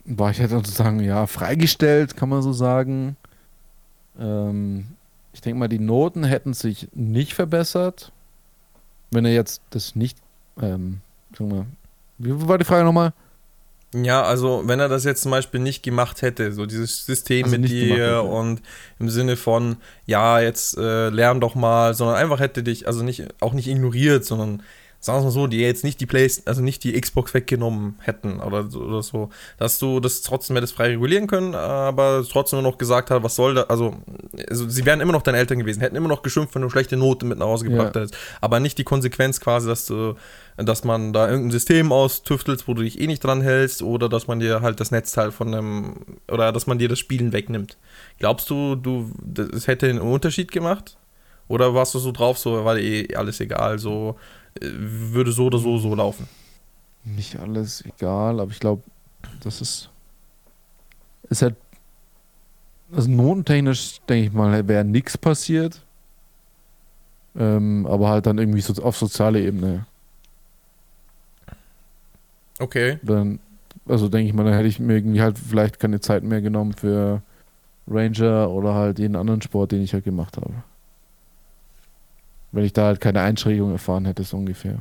war ich halt sozusagen, ja, freigestellt, kann man so sagen. Ähm, ich denke mal, die Noten hätten sich nicht verbessert, wenn er jetzt das nicht, ähm, sag mal, wie war die Frage nochmal? Ja, also wenn er das jetzt zum Beispiel nicht gemacht hätte, so dieses System also mit dir und im Sinne von, ja, jetzt äh, lern doch mal, sondern einfach hätte dich, also nicht, auch nicht ignoriert, sondern sagen wir mal so, die jetzt nicht die Playstation, also nicht die Xbox weggenommen hätten oder so, oder so, dass du das trotzdem hättest frei regulieren können, aber trotzdem noch gesagt hat, was soll da, also, also sie wären immer noch deine Eltern gewesen, hätten immer noch geschimpft, wenn du schlechte Noten mit nach Hause gebracht Ja. hättest, aber nicht die Konsequenz quasi, dass du, dass man da irgendein System austüftelst, wo du dich eh nicht dran hältst oder dass man dir halt das Netzteil von einem, oder dass man dir das Spielen wegnimmt. Glaubst du, du, das hätte einen Unterschied gemacht? Oder warst du so drauf, so, war dir eh alles egal, so, würde so oder so so laufen? Nicht alles egal, aber ich glaube, das ist. Ist halt. Also notentechnisch, denke ich mal, wäre nichts passiert. Ähm, aber halt dann irgendwie so auf sozialer Ebene. Okay. Dann, also denke ich mal, dann hätte ich mir irgendwie halt vielleicht keine Zeit mehr genommen für Ranger oder halt jeden anderen Sport, den ich halt gemacht habe. Wenn ich da halt keine Einschränkung erfahren hätte, so ungefähr.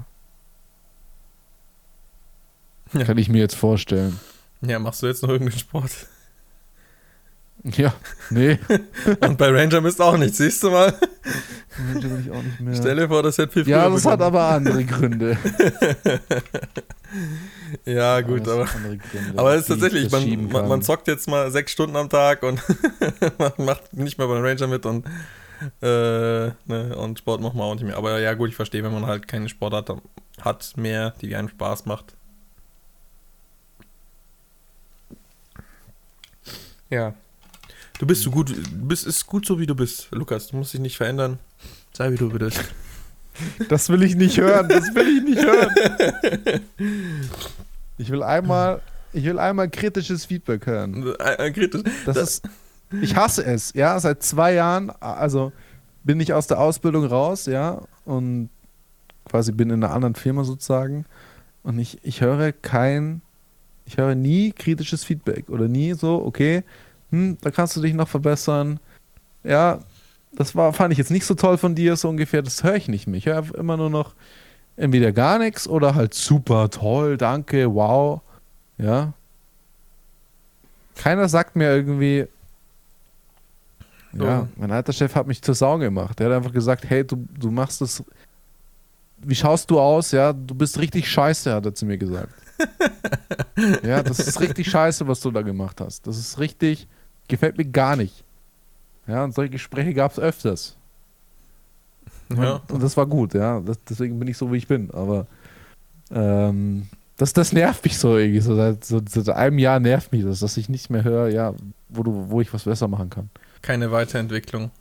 Ja. Kann ich mir jetzt vorstellen. Ja, machst du jetzt noch irgendeinen Sport? Ja, nee. Und bei Ranger bist du auch nicht, siehst du mal? Ranger will ich auch nicht mehr. Stell dir vor, das hätte viel früher ja, das hat begonnen. aber andere Gründe. Ja, gut, Das aber. hat andere Gründe, Aber es ist tatsächlich, man, man, man zockt jetzt mal sechs Stunden am Tag und man macht nicht mehr beim Ranger mit und, äh, ne, und Sport macht man auch nicht mehr. Aber ja, gut, ich verstehe, wenn man halt keine Sportart hat mehr, die einem Spaß macht. Ja. Du bist so gut, du bist, ist gut so wie du bist, Lukas. Du musst dich nicht verändern. Sei wie du bist. Das will ich nicht hören, das will ich nicht hören. Ich will einmal, ich will einmal kritisches Feedback hören. Äh, äh, kritisch. Das, Das- ist, ich hasse es, ja, seit zwei Jahren, also bin ich aus der Ausbildung raus, ja, und quasi bin in einer anderen Firma sozusagen und ich, ich höre kein, ich höre nie kritisches Feedback oder nie so, okay, hm, da kannst du dich noch verbessern, ja, das war, fand ich jetzt nicht so toll von dir, so ungefähr, das höre ich nicht mehr. Ich höre immer nur noch entweder gar nichts oder halt super toll, danke, wow, ja. Keiner sagt mir irgendwie, ja, So. mein alter Chef hat mich zur Sau gemacht. Der hat einfach gesagt, hey, du, du machst das, wie schaust du aus? Ja, du bist richtig scheiße, hat er zu mir gesagt. ja, das ist richtig scheiße, was du da gemacht hast. Das ist richtig, gefällt mir gar nicht. Ja, und solche Gespräche gab es öfters. Ja. Und das war gut, ja. Das, deswegen bin ich so, wie ich bin. Aber ähm, das, das nervt mich so irgendwie. So seit, so, seit einem Jahr nervt mich das, dass ich nicht mehr höre, ja, wo, du, wo ich was besser machen kann. Keine Weiterentwicklung.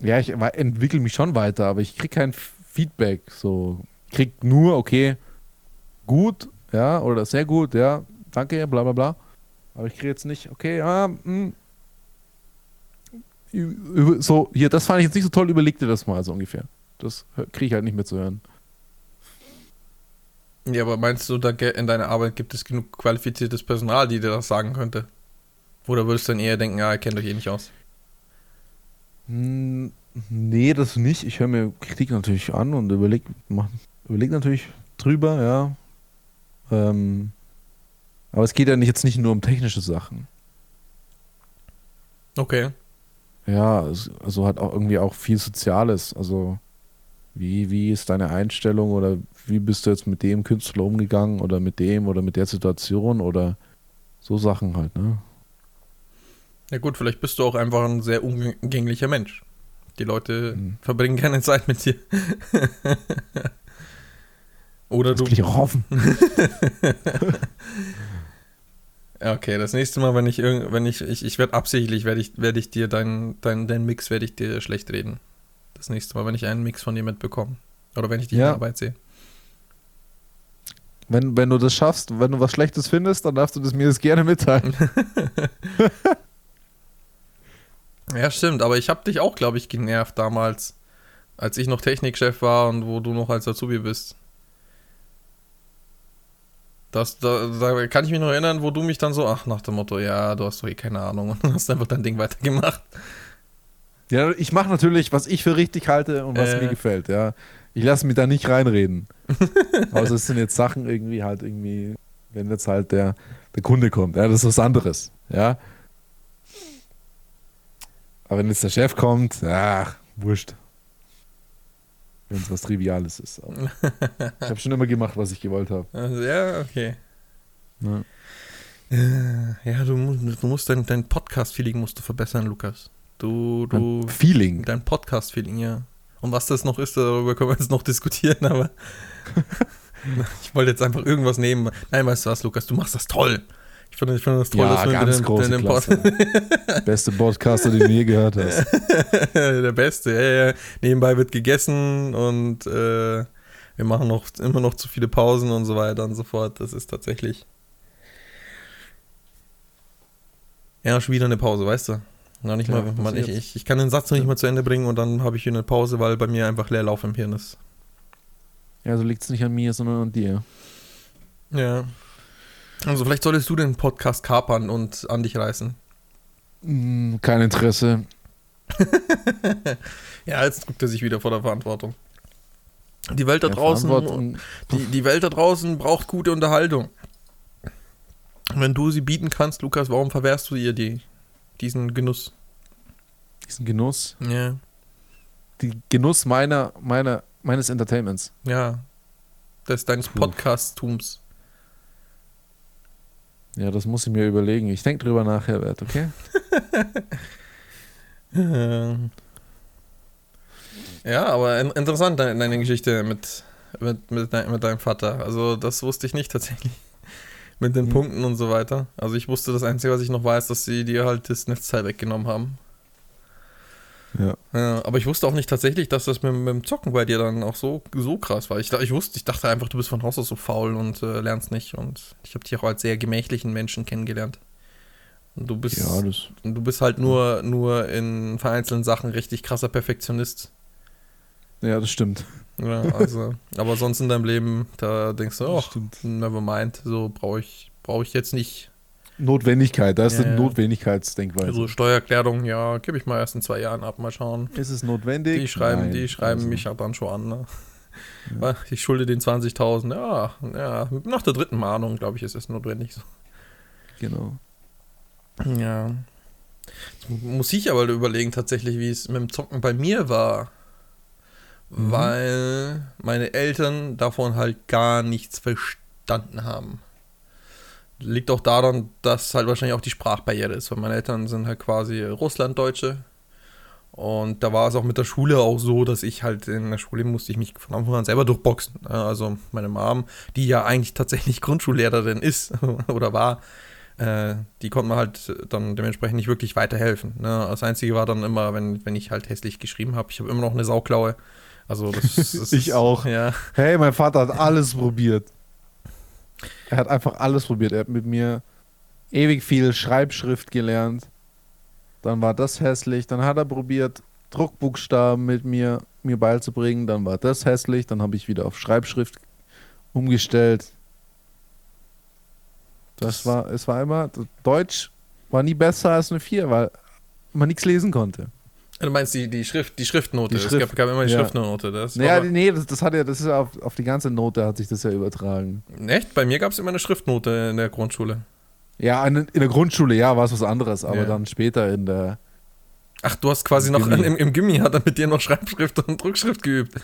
Ja, ich entwickle mich schon weiter, aber ich krieg kein Feedback. So, ich krieg nur, okay, gut, ja, oder sehr gut, ja, danke, bla bla bla. Aber ich kriege jetzt nicht, okay, ja, hm, ü- über- so, hier, das fand ich jetzt nicht so toll, überleg dir das mal so ungefähr. Das kriege ich halt nicht mehr zu hören. Ja, aber meinst du, da in deiner Arbeit gibt es genug qualifiziertes Personal, die dir das sagen könnte? Oder würdest du dann eher denken, ja, ihr kennt euch eh nicht aus? Hm, Nee, das nicht. Ich höre mir Kritik natürlich an und überleg, mach, überleg natürlich drüber, ja. Ähm, aber es geht ja nicht, jetzt nicht nur um technische Sachen. Okay. Ja, also hat auch irgendwie auch viel Soziales. Also wie, wie ist deine Einstellung oder wie bist du jetzt mit dem Künstler umgegangen oder mit dem oder mit der Situation oder so Sachen halt, ne? Ja gut, vielleicht bist du auch einfach ein sehr umgänglicher Mensch. Die Leute Mhm. verbringen gerne Zeit mit dir. Oder Das du. will ich auch hoffen. Ja, Okay, das nächste Mal, wenn ich irgend, wenn ich, ich, ich werde absichtlich, werde ich, werde ich dir deinen dein, dein Mix, werde ich dir schlecht reden. Das nächste Mal, wenn ich einen Mix von dir mitbekomme. Oder wenn ich dich in Ja. der Arbeit sehe. Wenn, wenn du das schaffst, wenn du was Schlechtes findest, dann darfst du das mir das gerne mitteilen. Ja, stimmt, aber ich habe dich auch, glaube ich, genervt damals, als ich noch Technikchef war und wo du noch als Azubi bist. Das, da, da kann ich mich noch erinnern, wo du mich dann so, ach, nach dem Motto, ja, du hast doch eh keine Ahnung und hast einfach dein Ding weitergemacht. Ja, ich mache natürlich, was ich für richtig halte und was Äh. mir gefällt, ja. Ich lasse mich da nicht reinreden. Außer es sind jetzt Sachen irgendwie halt irgendwie, wenn jetzt halt der, der Kunde kommt, ja, das ist was anderes, ja. Aber wenn jetzt der Chef kommt, ach, wurscht. wenn es was Triviales ist. Aber ich habe schon immer gemacht, was ich gewollt habe. Also, ja, okay. Ja. Äh, Ja, du, du musst dein, dein Podcast-Feeling musst du verbessern, Lukas. Du, du, Mein Feeling. dein Podcast-Feeling, ja. Und was das noch ist, darüber können wir jetzt noch diskutieren, aber ich wollte jetzt einfach irgendwas nehmen. Nein, weißt du was, Lukas, du machst das toll. Ich finde, ich finde das toll, Ja, dass du ganz den, große den, den Klasse. Beste Podcaster, den du je gehört hast. Der Beste, ja, ja. Nebenbei wird gegessen und äh, wir machen noch immer noch zu viele Pausen und so weiter und so fort. Das ist tatsächlich. Ja, schon wieder eine Pause, weißt du? Noch nicht Ja, mal, man, ich, ich, ich kann den Satz noch nicht mal zu Ende bringen und dann habe ich wieder eine Pause, weil bei mir einfach Leerlauf im Hirn ist. Ja, so liegt es nicht an mir, sondern an dir. Ja. Also vielleicht solltest du den Podcast kapern und an dich reißen. Mm, Kein Interesse. Ja, jetzt drückt er sich wieder vor der Verantwortung. Die Welt da Ja, draußen Die, die Welt da draußen braucht gute Unterhaltung. Wenn du sie bieten kannst, Lukas, warum verwehrst du ihr die, diesen Genuss? diesen Genuss. Ja. Die Genuss meiner, meiner, meines Entertainments. Ja. Des deines. Podcast-Tums. Ja, das muss ich mir überlegen. Ich denke drüber nach, Herbert, okay? Ja, aber in, interessant deine, deine Geschichte mit, mit, mit, dein, mit deinem Vater. Also, das wusste ich nicht tatsächlich. Mit den Mhm. Punkten und so weiter. Also, ich wusste das Einzige, was ich noch weiß, dass sie dir halt das Netzteil weggenommen haben. Ja. Ja, aber ich wusste auch nicht tatsächlich, dass das mit, mit dem Zocken bei dir dann auch so, so krass war. Ich, ich wusste, ich dachte einfach, du bist von Haus aus so faul und äh, lernst nicht. Und ich habe dich auch als sehr gemächlichen Menschen kennengelernt. Und du bist, Ja, das. du bist halt nur, nur in vereinzelten Sachen richtig krasser Perfektionist. Ja, das stimmt. Ja, also, aber sonst in deinem Leben, da denkst du, oh, never mind, so brauche ich, brauche ich jetzt nicht. Notwendigkeit, da ist Ja, eine ja. Notwendigkeitsdenkweise. Also Steuererklärung, ja, gebe ich mal erst in zwei Jahren ab, mal schauen. ist es notwendig? Die schreiben, Nein. die schreiben Also, mich ja dann schon an. Ne? Ja. Ich schulde den 20.000. Ja, ja, nach der dritten Mahnung, glaube ich, ist es notwendig. So. Genau. Ja. Jetzt muss ich aber überlegen, tatsächlich, wie es mit dem Zocken bei mir war. Mhm. Weil meine Eltern davon halt gar nichts verstanden haben. Liegt auch daran, dass halt wahrscheinlich auch die Sprachbarriere ist, weil meine Eltern sind halt quasi Russlanddeutsche. Und da war es auch mit der Schule auch so, dass ich halt in der Schule musste ich mich von Anfang an selber durchboxen. Ja, Also meine Mom, die ja eigentlich tatsächlich Grundschullehrerin ist oder war, äh, die konnte mir halt dann dementsprechend nicht wirklich weiterhelfen. Ne? Das Einzige war dann immer, wenn, wenn ich halt hässlich geschrieben habe, ich habe immer noch eine Sauklaue. Also das, das Ich auch. Ja. Hey, mein Vater hat alles probiert. Er hat einfach alles probiert. Er hat mit mir ewig viel Schreibschrift gelernt. Dann war das hässlich. Dann hat er probiert, Druckbuchstaben mit mir, mir beizubringen. Dann war das hässlich. Dann habe ich wieder auf Schreibschrift umgestellt. Das war, es war immer, Deutsch war nie besser als eine 4, weil man nichts lesen konnte. Du meinst die, die Schrift, die Schriftnote. Die es Schrift, gab, gab immer die ja. Schriftnote. Das Naja, war, nee, das, das hat ja, das ist ja auf, auf die ganze Note hat sich das ja übertragen. echt? Bei mir gab es immer eine Schriftnote in der Grundschule. Ja, in, in der Grundschule, ja, war es was anderes, aber Ja. dann später in der. Ach, du hast quasi noch Gimmi. im, im Gimmi hat er mit dir noch Schreibschrift und Druckschrift geübt.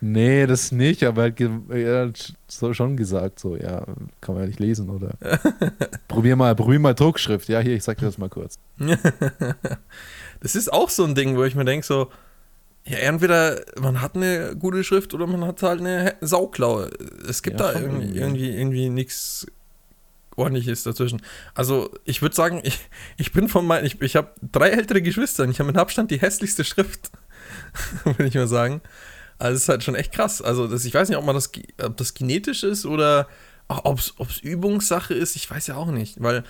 Nee, das nicht, aber er er hat so schon gesagt, so, ja, kann man ja nicht lesen, oder? probier mal, probier mal Druckschrift. Ja, hier, ich sag dir das mal kurz. Das ist auch so ein Ding, wo ich mir denke, so, ja, entweder man hat eine gute Schrift oder man hat halt eine Sauklaue. Es gibt Ja, da irgendwie, irgendwie. irgendwie, nichts ordentliches dazwischen. Also, ich würde sagen, ich, ich bin von meinen, ich, ich habe drei ältere Geschwister und ich habe mit Abstand die hässlichste Schrift, würde ich mal sagen. Also, es ist halt schon echt krass. Also, das, ich weiß nicht, ob man das, ob das genetisch ist oder ob es Übungssache ist, ich weiß ja auch nicht, weil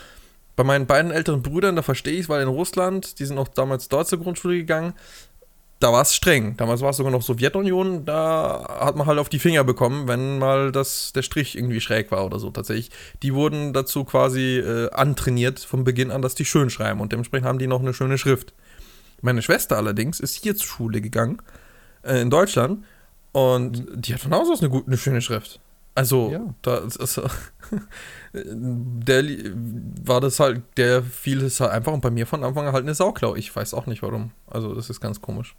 bei meinen beiden älteren Brüdern, da verstehe ich es, weil in Russland, die sind auch damals dort zur Grundschule gegangen, da war es streng. Damals war es sogar noch Sowjetunion, da hat man halt auf die Finger bekommen, wenn mal das, der Strich irgendwie schräg war oder so tatsächlich. Die wurden dazu quasi äh, antrainiert von Beginn an, dass die schön schreiben und dementsprechend haben die noch eine schöne Schrift. Meine Schwester allerdings ist hier zur Schule gegangen, äh, in Deutschland, und die hat von Haus aus eine, gute, eine schöne Schrift. Also, Ja. da, also, der war das halt, der fiel es halt einfach und bei mir von Anfang an halt eine Sauklau. Ich weiß auch nicht warum. Also, das ist ganz komisch.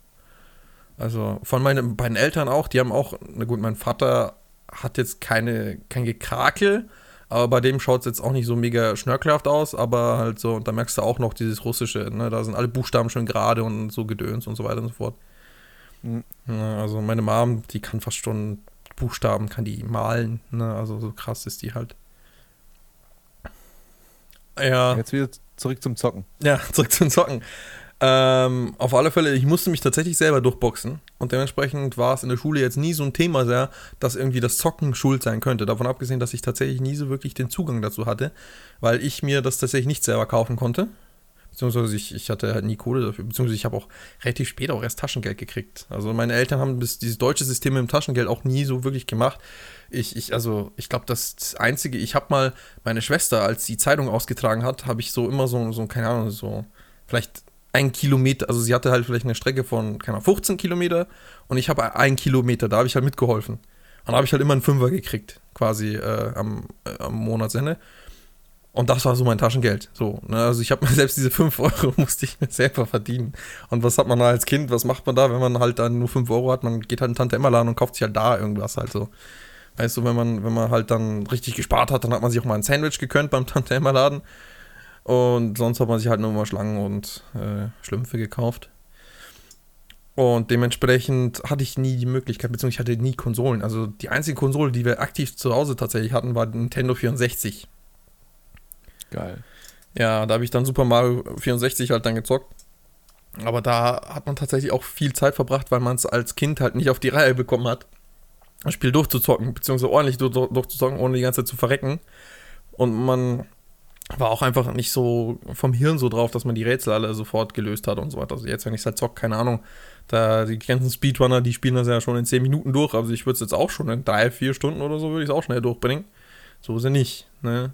Also von meinen beiden Eltern auch, die haben auch, na gut, mein Vater hat jetzt keine, kein Gekrakel, aber bei dem schaut es jetzt auch nicht so mega schnörkelhaft aus, aber halt so, und da merkst du auch noch dieses Russische, ne? Da sind alle Buchstaben schön gerade und so gedöns und so weiter und so fort. Mhm. Also meine Mom, die kann fast schon Buchstaben, kann die malen, ne? Also so krass ist die halt. Ja. Jetzt wieder zurück zum Zocken. Ja, zurück zum Zocken. Ähm, auf alle Fälle, ich musste mich tatsächlich selber durchboxen und dementsprechend war es in der Schule jetzt nie so ein Thema sehr, dass irgendwie das Zocken schuld sein könnte. Davon abgesehen, dass ich tatsächlich nie so wirklich den Zugang dazu hatte, weil ich mir das tatsächlich nicht selber kaufen konnte. Beziehungsweise ich, ich hatte halt nie Kohle dafür, beziehungsweise ich habe auch relativ spät auch erst Taschengeld gekriegt. Also meine Eltern haben bis dieses deutsche System mit dem Taschengeld auch nie so wirklich gemacht. Ich, ich also ich glaube, das Einzige, ich habe mal meine Schwester, als die Zeitung ausgetragen hat, habe ich so immer so, so, keine Ahnung, so vielleicht ein Kilometer, also sie hatte halt vielleicht eine Strecke von, keine Ahnung, 15 Kilometer und ich habe ein Kilometer, da habe ich halt mitgeholfen. Und da habe ich halt immer einen Fünfer gekriegt, quasi äh, am, äh, am Monatsende. Und das war so mein Taschengeld. So, ne? Also ich habe mir selbst diese 5 Euro musste ich mir selber verdienen. Und was hat man da als Kind, was macht man da, wenn man halt dann nur 5 Euro hat? Man geht halt in Tante Emma Laden und kauft sich halt da irgendwas halt so. Weißt du, wenn man, wenn man halt dann richtig gespart hat, dann hat man sich auch mal ein Sandwich gekönnt beim Tante Emma Laden. Und sonst hat man sich halt nur mal Schlangen und äh, Schlümpfe gekauft. Und dementsprechend hatte ich nie die Möglichkeit, beziehungsweise ich hatte nie Konsolen. Also die einzige Konsole, die wir aktiv zu Hause tatsächlich hatten, war Nintendo 64. Geil. Ja, da habe ich dann Super Mario 64 halt dann gezockt. Aber da hat man tatsächlich auch viel Zeit verbracht, weil man es als Kind halt nicht auf die Reihe bekommen hat, das Spiel durchzuzocken, beziehungsweise ordentlich durchzuzocken, ohne die ganze Zeit zu verrecken. Und man war auch einfach nicht so vom Hirn so drauf, dass man die Rätsel alle sofort gelöst hat und so weiter. Also jetzt, wenn ich es halt zocke, keine Ahnung, da die ganzen Speedrunner, die spielen das ja schon in 10 Minuten durch, also ich würde es jetzt auch schon in 3, 4 Stunden oder so, würde ich es auch schnell durchbringen. So ist er nicht, ne?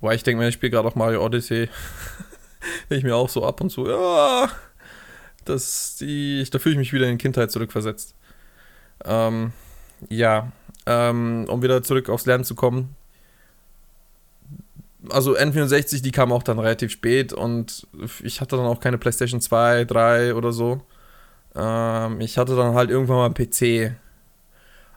Wobei ich denke mir, ich spiele gerade auch Mario Odyssey, denke ich mir auch so ab und zu, ja, das, die, da fühle ich mich wieder in Kindheit zurückversetzt. Ähm, ja, ähm, um wieder zurück aufs Lernen zu kommen, also N64, die kam auch dann relativ spät und ich hatte dann auch keine PlayStation 2, 3 oder so. Ähm, ich hatte dann halt irgendwann mal einen PC.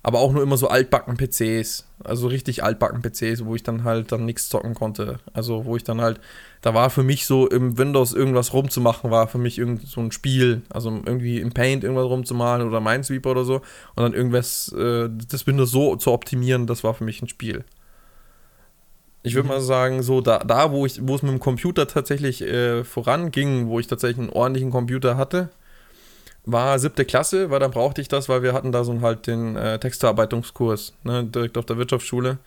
Aber auch nur immer so altbacken PCs. Also richtig altbacken PCs, wo ich dann halt dann nichts zocken konnte. Also wo ich dann halt, da war für mich so im Windows irgendwas rumzumachen, war für mich irgend so ein Spiel. Also irgendwie im Paint irgendwas rumzumalen oder Minesweeper oder so. Und dann irgendwas, äh, das Windows so zu optimieren, das war für mich ein Spiel. Ich würde mhm. mal sagen, so da, da wo, ich, wo es mit dem Computer tatsächlich äh, voranging, wo ich tatsächlich einen ordentlichen Computer hatte, war siebte Klasse, weil dann brauchte ich das, weil wir hatten da so halt den äh, Textverarbeitungskurs, ne, direkt auf der Wirtschaftsschule.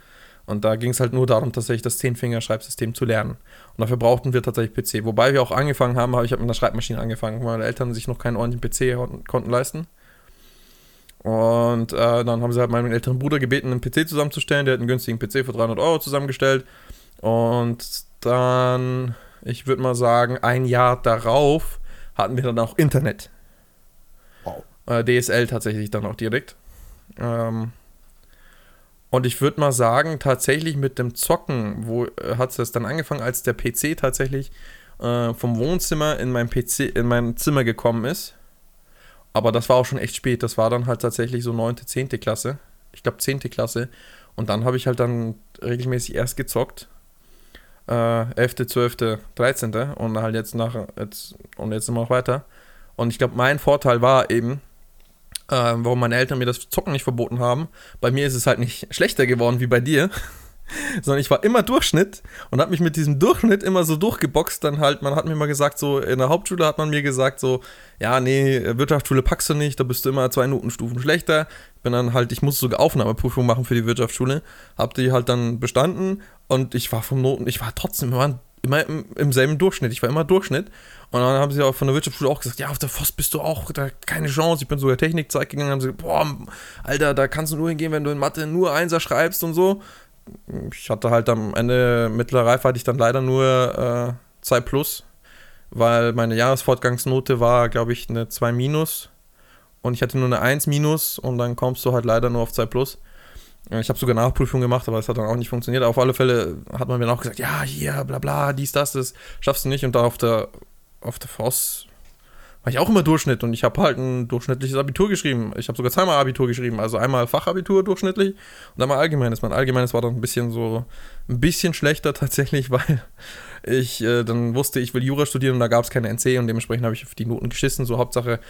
Und da ging es halt nur darum, tatsächlich das Zehnfinger-Schreibsystem zu lernen. Und dafür brauchten wir tatsächlich PC. Wobei wir auch angefangen haben, habe ich hab mit einer Schreibmaschine angefangen, weil meine Eltern sich noch keinen ordentlichen PC konnten leisten. Und äh, dann haben sie halt meinen älteren Bruder gebeten, einen PC zusammenzustellen. Der hat einen günstigen PC für 300 Euro zusammengestellt. Und dann, ich würde mal sagen, ein Jahr darauf hatten wir dann auch Internet. Äh, DSL tatsächlich dann auch direkt. Ähm, und ich würde mal sagen, tatsächlich mit dem Zocken, wo äh, hat es dann angefangen, als der PC tatsächlich äh, vom Wohnzimmer in mein PC, in mein Zimmer gekommen ist. Aber das war auch schon echt spät. Das war dann halt tatsächlich so 9., 10. Klasse. Ich glaube 10. Klasse. Und dann habe ich halt dann regelmäßig erst gezockt. Äh, 11., 12., 13. Und halt jetzt nach, jetzt, und jetzt immer noch weiter. Und ich glaube, mein Vorteil war eben, äh, warum meine Eltern mir das Zocken nicht verboten haben. Bei mir ist es halt nicht schlechter geworden wie bei dir. sondern ich war immer Durchschnitt und habe mich mit diesem Durchschnitt immer so durchgeboxt. Dann halt, man hat mir mal gesagt, so in der Hauptschule hat man mir gesagt, so, ja, nee, Wirtschaftsschule packst du nicht, da bist du immer zwei Notenstufen schlechter. Bin dann halt, ich musste sogar Aufnahmeprüfung machen für die Wirtschaftsschule, hab die halt dann bestanden und ich war vom Noten, ich war trotzdem immer, immer im, im selben Durchschnitt, ich war immer Durchschnitt. Und dann haben sie auch von der Wirtschaftsschule auch gesagt, ja, auf der Voss bist du auch, da keine Chance. Ich bin sogar Technikzeit gegangen, haben sie gesagt, boah, Alter, da kannst du nur hingehen, wenn du in Mathe nur Einser schreibst und so ich hatte halt am Ende mittlerer Reife hatte ich dann leider nur äh, 2 plus, weil meine Jahresfortgangsnote war, glaube ich, eine 2 minus und ich hatte nur eine 1 minus und dann kommst du halt leider nur auf 2 plus. Ich habe sogar Nachprüfung gemacht, aber es hat dann auch nicht funktioniert. Auf alle Fälle hat man mir auch gesagt, ja, hier, bla bla, dies, das, das schaffst du nicht. Und da auf der, auf der Voss war ich auch immer Durchschnitt und ich habe halt ein durchschnittliches Abitur geschrieben. Ich habe sogar zweimal Abitur geschrieben, also einmal Fachabitur durchschnittlich und einmal allgemeines. Mein allgemeines war dann ein bisschen so, ein bisschen schlechter tatsächlich, weil ich äh, dann wusste, ich will Jura studieren und da gab es keine NC und dementsprechend habe ich auf die Noten geschissen. So Hauptsache,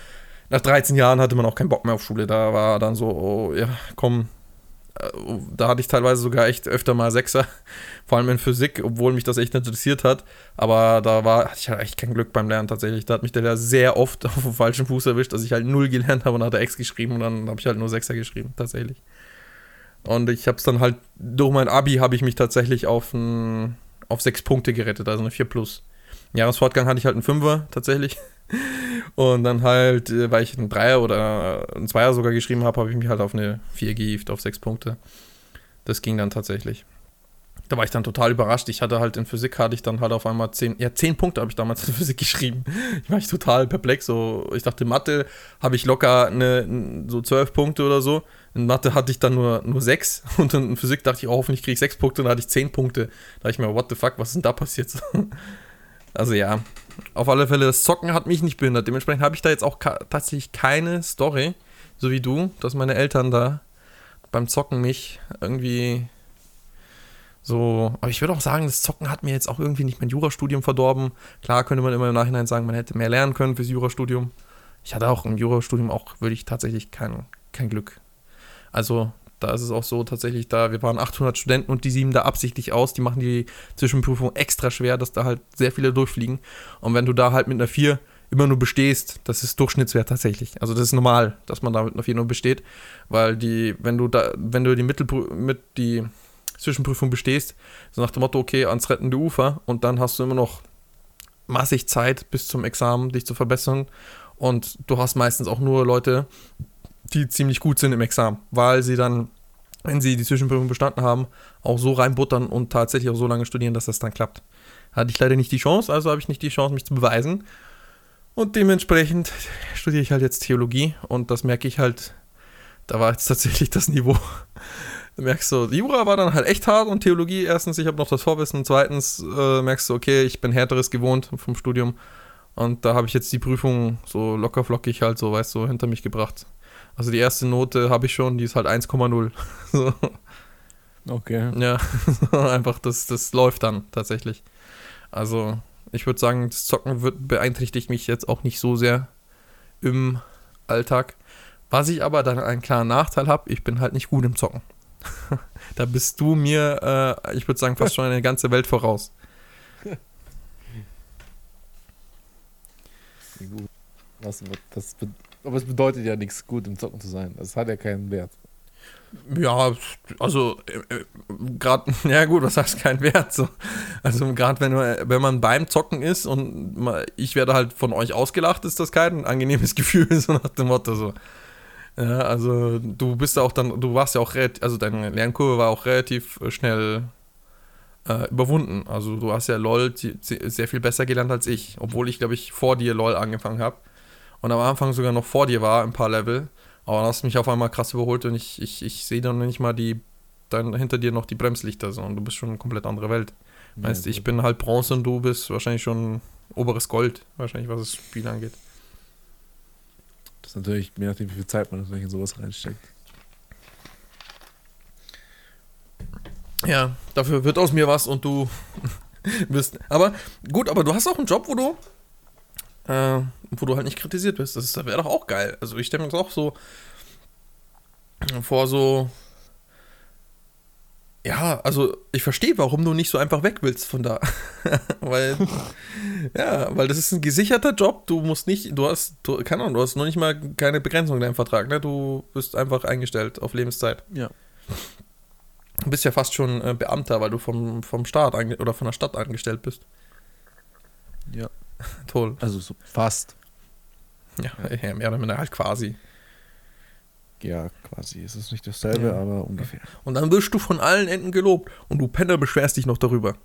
nach 13 Jahren hatte man auch keinen Bock mehr auf Schule. Da war dann so, oh ja, komm, da hatte ich teilweise sogar echt öfter mal Sechser, vor allem in Physik, obwohl mich das echt interessiert hat. Aber da war, hatte ich halt echt kein Glück beim Lernen tatsächlich. Da hat mich der Lehrer sehr oft auf dem falschen Fuß erwischt, dass ich halt null gelernt habe und hat er X geschrieben und dann habe ich halt nur Sechser geschrieben, tatsächlich. Und ich habe es dann halt, durch mein Abi habe ich mich tatsächlich auf ein auf sechs Punkte gerettet, also eine 4 plus. Im Jahresfortgang hatte ich halt einen Fünfer tatsächlich. Und dann halt, äh, weil ich einen Dreier oder einen Zweier sogar geschrieben habe, habe ich mich halt auf eine 4 gehievt, auf sechs Punkte. Das ging dann tatsächlich. Da war ich dann total überrascht. Ich hatte halt in Physik hatte ich dann halt auf einmal 10, ja 10 Punkte habe ich damals in Physik geschrieben. Ich war ich total perplex. So, ich dachte, Mathe habe ich locker eine, so 12 Punkte oder so. In Mathe hatte ich dann nur, nur 6 und in Physik dachte ich, oh, hoffentlich kriege ich 6 Punkte und dann hatte ich 10 Punkte. Da dachte ich mir, what the fuck, was ist denn da passiert? Also ja, auf alle Fälle, das Zocken hat mich nicht behindert. Dementsprechend habe ich da jetzt auch tatsächlich keine Story, so wie du, dass meine Eltern da beim Zocken mich irgendwie so, aber ich würde auch sagen, das Zocken hat mir jetzt auch irgendwie nicht mein Jurastudium verdorben. Klar könnte man immer im Nachhinein sagen, man hätte mehr lernen können fürs Jurastudium. Ich hatte auch im Jurastudium auch wirklich tatsächlich kein, kein Glück. Also da ist es auch so tatsächlich, da wir waren 800 Studenten und die sieben da absichtlich aus. Die machen die Zwischenprüfung extra schwer, dass da halt sehr viele durchfliegen. Und wenn du da halt mit einer 4 immer nur bestehst, das ist Durchschnittswert tatsächlich. Also das ist normal, dass man da mit einer 4 nur besteht, weil die, wenn du da, wenn du die Mittelprü mit die Zwischenprüfung bestehst, so nach dem Motto, okay, ans rettende Ufer und dann hast du immer noch massig Zeit bis zum Examen, dich zu verbessern und du hast meistens auch nur Leute, die ziemlich gut sind im Examen, weil sie dann, wenn sie die Zwischenprüfung bestanden haben, auch so reinbuttern und tatsächlich auch so lange studieren, dass das dann klappt. Hatte ich leider nicht die Chance, also habe ich nicht die Chance, mich zu beweisen. Und dementsprechend studiere ich halt jetzt Theologie und das merke ich halt, da war jetzt tatsächlich das Niveau Du merkst so, Jura war dann halt echt hart und Theologie, erstens, ich habe noch das Vorwissen, zweitens äh, merkst du, okay, ich bin härteres gewohnt vom Studium und da habe ich jetzt die Prüfung so locker flockig halt so, weißt du, hinter mich gebracht. Also die erste Note habe ich schon, die ist halt 1,0. so. Okay. Ja, einfach das, das läuft dann tatsächlich. Also ich würde sagen, das Zocken wird, beeinträchtigt mich jetzt auch nicht so sehr im Alltag. Was ich aber dann einen klaren Nachteil habe, ich bin halt nicht gut im Zocken da bist du mir, äh, ich würde sagen, fast schon eine ganze Welt voraus. Was, das, aber es bedeutet ja nichts, gut im Zocken zu sein. Das hat ja keinen Wert. Ja, also äh, äh gerade, ja gut, was heißt kein Wert? So. Also gerade wenn, wenn man beim Zocken ist und ich werde halt von euch ausgelacht, ist das kein angenehmes Gefühl, so nach dem Motto so. Ja, also du bist ja auch dann, du warst ja auch relativ, also deine Lernkurve war auch relativ äh, schnell äh, überwunden. Also du hast ja LOL sehr viel besser gelernt als ich, obwohl ich, glaube ich, vor dir LOL angefangen habe. Und am Anfang sogar noch vor dir war, ein paar Level. Aber dann hast du mich auf einmal krass überholt und ich, ich, ich sehe dann nicht mal die, dann hinter dir noch die Bremslichter so und du bist schon eine komplett andere Welt. Ja, weißt, ich bin halt Bronze und du bist wahrscheinlich schon oberes Gold, wahrscheinlich, was das Spiel angeht. Das ist natürlich, je nachdem, wie viel Zeit man in sowas reinsteckt. Ja, dafür wird aus mir was und du bist. Aber gut, aber du hast auch einen Job, wo du, äh, wo du halt nicht kritisiert bist. Das, das wäre doch auch geil. Also ich stelle mir das auch so vor, so ja, also ich verstehe, warum du nicht so einfach weg willst von da. weil, ja, weil das ist ein gesicherter Job. Du musst nicht, du hast, du, keine Ahnung, du hast noch nicht mal keine Begrenzung in deinem Vertrag, ne? Du bist einfach eingestellt auf Lebenszeit. Ja. Du bist ja fast schon äh, Beamter, weil du vom, vom Staat oder von der Stadt angestellt bist. Ja. Toll. Also so fast. Ja, ja, mehr oder minder halt quasi. Ja, quasi. Es ist nicht dasselbe, ja. aber ungefähr. Und dann wirst du von allen Enden gelobt und du Penner beschwerst dich noch darüber.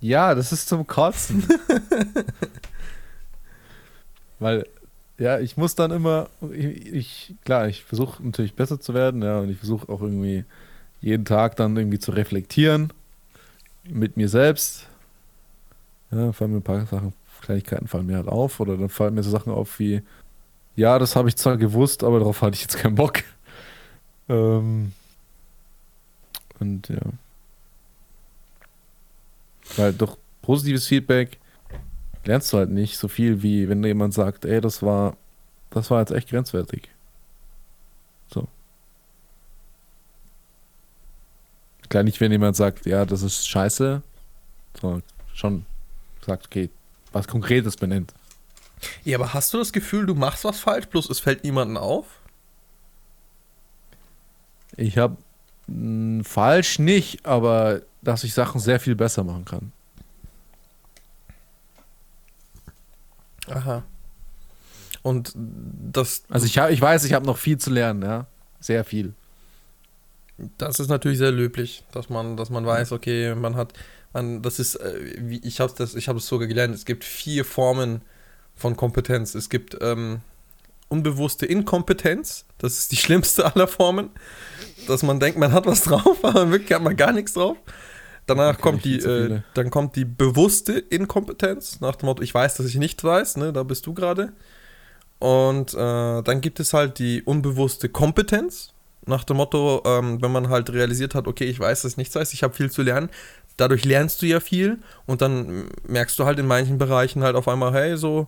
Ja, das ist zum Kotzen. Weil, ja, ich muss dann immer, ich, ich klar, ich versuche natürlich besser zu werden, ja, und ich versuche auch irgendwie jeden Tag dann irgendwie zu reflektieren mit mir selbst. Ja, fallen mir ein paar Sachen Kleinigkeiten fallen mir halt auf oder dann fallen mir so Sachen auf wie, ja, das habe ich zwar gewusst, aber darauf hatte ich jetzt keinen Bock. Ähm, und ja. Weil durch positives Feedback lernst du halt nicht so viel, wie wenn jemand sagt, ey, das war, das war jetzt echt grenzwertig. So. Klar nicht, wenn jemand sagt, ja, das ist scheiße, sondern schon sagt, okay, was Konkretes benennt. Ja, aber hast du das Gefühl, du machst was falsch, bloß es fällt niemandem auf? Ich habe falsch nicht, aber dass ich Sachen sehr viel besser machen kann. Aha. Und das. Also ich, hab, ich weiß, ich habe noch viel zu lernen, ja. Sehr viel. Das ist natürlich sehr löblich, dass man, dass man weiß, okay, man hat, man, das ist, äh, wie ich habe das, ich habe es sogar gelernt. Es gibt vier Formen von Kompetenz. Es gibt ähm, unbewusste Inkompetenz, das ist die schlimmste aller Formen, dass man denkt, man hat was drauf, aber wirklich hat man gar nichts drauf. Danach kommt die, äh, dann kommt die bewusste Inkompetenz, nach dem Motto, ich weiß, dass ich nicht weiß, ne, da bist du gerade. Und äh, dann gibt es halt die unbewusste Kompetenz, nach dem Motto, ähm, wenn man halt realisiert hat, okay, ich weiß, dass ich nichts weiß, ich habe viel zu lernen. Dadurch lernst du ja viel und dann merkst du halt in manchen Bereichen halt auf einmal, hey, so,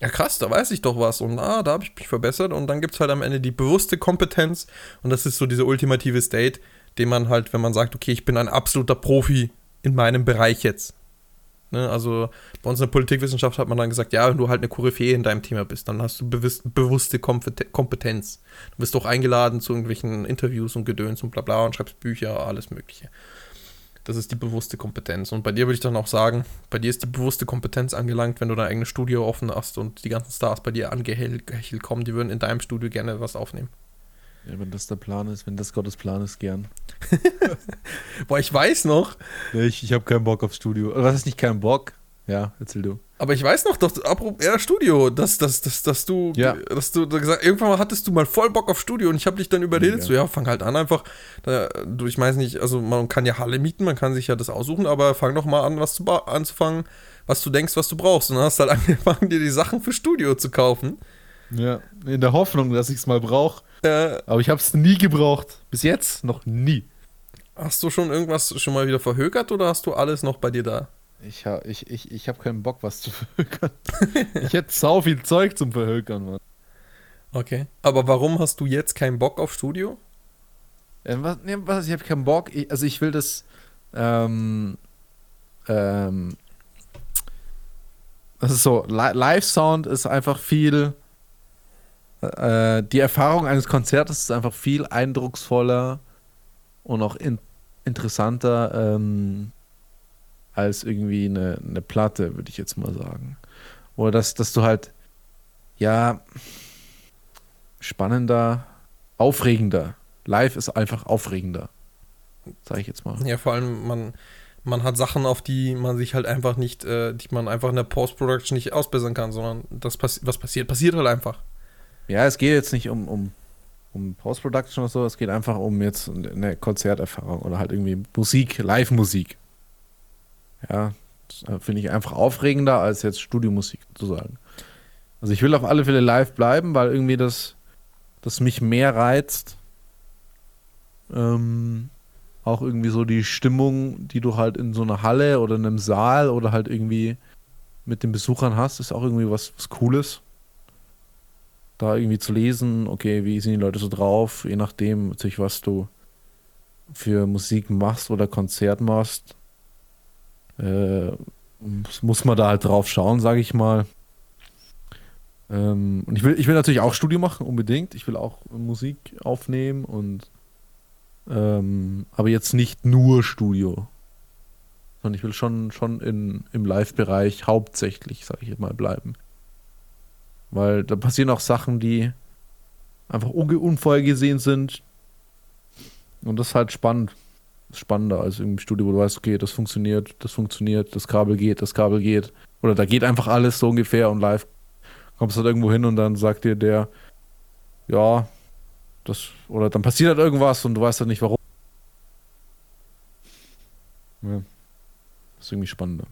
ja krass, da weiß ich doch was und ah, da habe ich mich verbessert und dann gibt es halt am Ende die bewusste Kompetenz und das ist so diese ultimative State, den man halt, wenn man sagt, okay, ich bin ein absoluter Profi in meinem Bereich jetzt. Ne, also bei uns in der Politikwissenschaft hat man dann gesagt, ja, wenn du halt eine Koryphäe in deinem Thema bist, dann hast du bewusste Kompetenz. Du bist auch eingeladen zu irgendwelchen Interviews und Gedöns und bla bla und schreibst Bücher, alles Mögliche. Das ist die bewusste Kompetenz. Und bei dir würde ich dann auch sagen, bei dir ist die bewusste Kompetenz angelangt, wenn du dein eigenes Studio offen hast und die ganzen Stars bei dir angehechelt kommen, die würden in deinem Studio gerne was aufnehmen. Ja, wenn das der Plan ist, wenn das Gottes Plan ist, gern. Boah, ich weiß noch. Ich, ich habe keinen Bock aufs Studio. Was ist nicht keinen Bock? Ja, erzähl du. Aber ich weiß noch, doch, ja, Studio, dass, dass, dass, dass du, ja. dass du gesagt, irgendwann mal hattest du mal voll Bock auf Studio und ich habe dich dann überredet, ja. so ja, fang halt an einfach. Da, du, ich weiß nicht, also man kann ja Halle mieten, man kann sich ja das aussuchen, aber fang doch mal an, was zu anzufangen, was du denkst, was du brauchst. Und dann hast du halt angefangen, dir die Sachen für Studio zu kaufen. Ja, in der Hoffnung, dass ich es mal brauche. Ja. Aber ich habe es nie gebraucht. Bis jetzt noch nie. Hast du schon irgendwas schon mal wieder verhökert oder hast du alles noch bei dir da? Ich, ha, ich, ich, ich habe keinen Bock, was zu verhökern. ich hätte sau viel Zeug zum Verhökern, Mann. Okay. Aber warum hast du jetzt keinen Bock auf Studio? Ähm, was, nee, was, ich habe keinen Bock. Ich, also ich will das. Ähm, ähm, das ist so, Live-Sound ist einfach viel. Äh, die Erfahrung eines Konzertes ist einfach viel eindrucksvoller und auch in, interessanter ähm, als irgendwie eine, eine Platte, würde ich jetzt mal sagen. Oder dass, dass du halt, ja, spannender, aufregender. Live ist einfach aufregender. Sag ich jetzt mal. Ja, vor allem, man, man hat Sachen, auf die man sich halt einfach nicht, äh, die man einfach in der Post-Production nicht ausbessern kann, sondern das, was passiert, passiert halt einfach. Ja, es geht jetzt nicht um, um, um Post-Production oder so, es geht einfach um jetzt eine Konzerterfahrung oder halt irgendwie Musik, Live-Musik. Ja, äh, finde ich einfach aufregender als jetzt Studiomusik zu sagen. Also ich will auf alle Fälle live bleiben, weil irgendwie das, das mich mehr reizt. Ähm, auch irgendwie so die Stimmung, die du halt in so einer Halle oder in einem Saal oder halt irgendwie mit den Besuchern hast, ist auch irgendwie was, was Cooles. Da irgendwie zu lesen, okay, wie sind die Leute so drauf, je nachdem, natürlich, was du für Musik machst oder Konzert machst, äh, muss man da halt drauf schauen, sage ich mal. Ähm, und ich will, ich will natürlich auch Studio machen, unbedingt. Ich will auch Musik aufnehmen und ähm, aber jetzt nicht nur Studio. Sondern ich will schon, schon in, im Live-Bereich hauptsächlich, sage ich mal, bleiben. Weil da passieren auch Sachen, die einfach unvorhergesehen sind. Und das ist halt spannend spannender als im Studio, wo du weißt, okay, das funktioniert, das funktioniert, das Kabel geht, das Kabel geht. Oder da geht einfach alles so ungefähr und live kommst du halt irgendwo hin und dann sagt dir der, ja, das, oder dann passiert halt irgendwas und du weißt halt nicht warum. Ja. Das ist irgendwie spannender.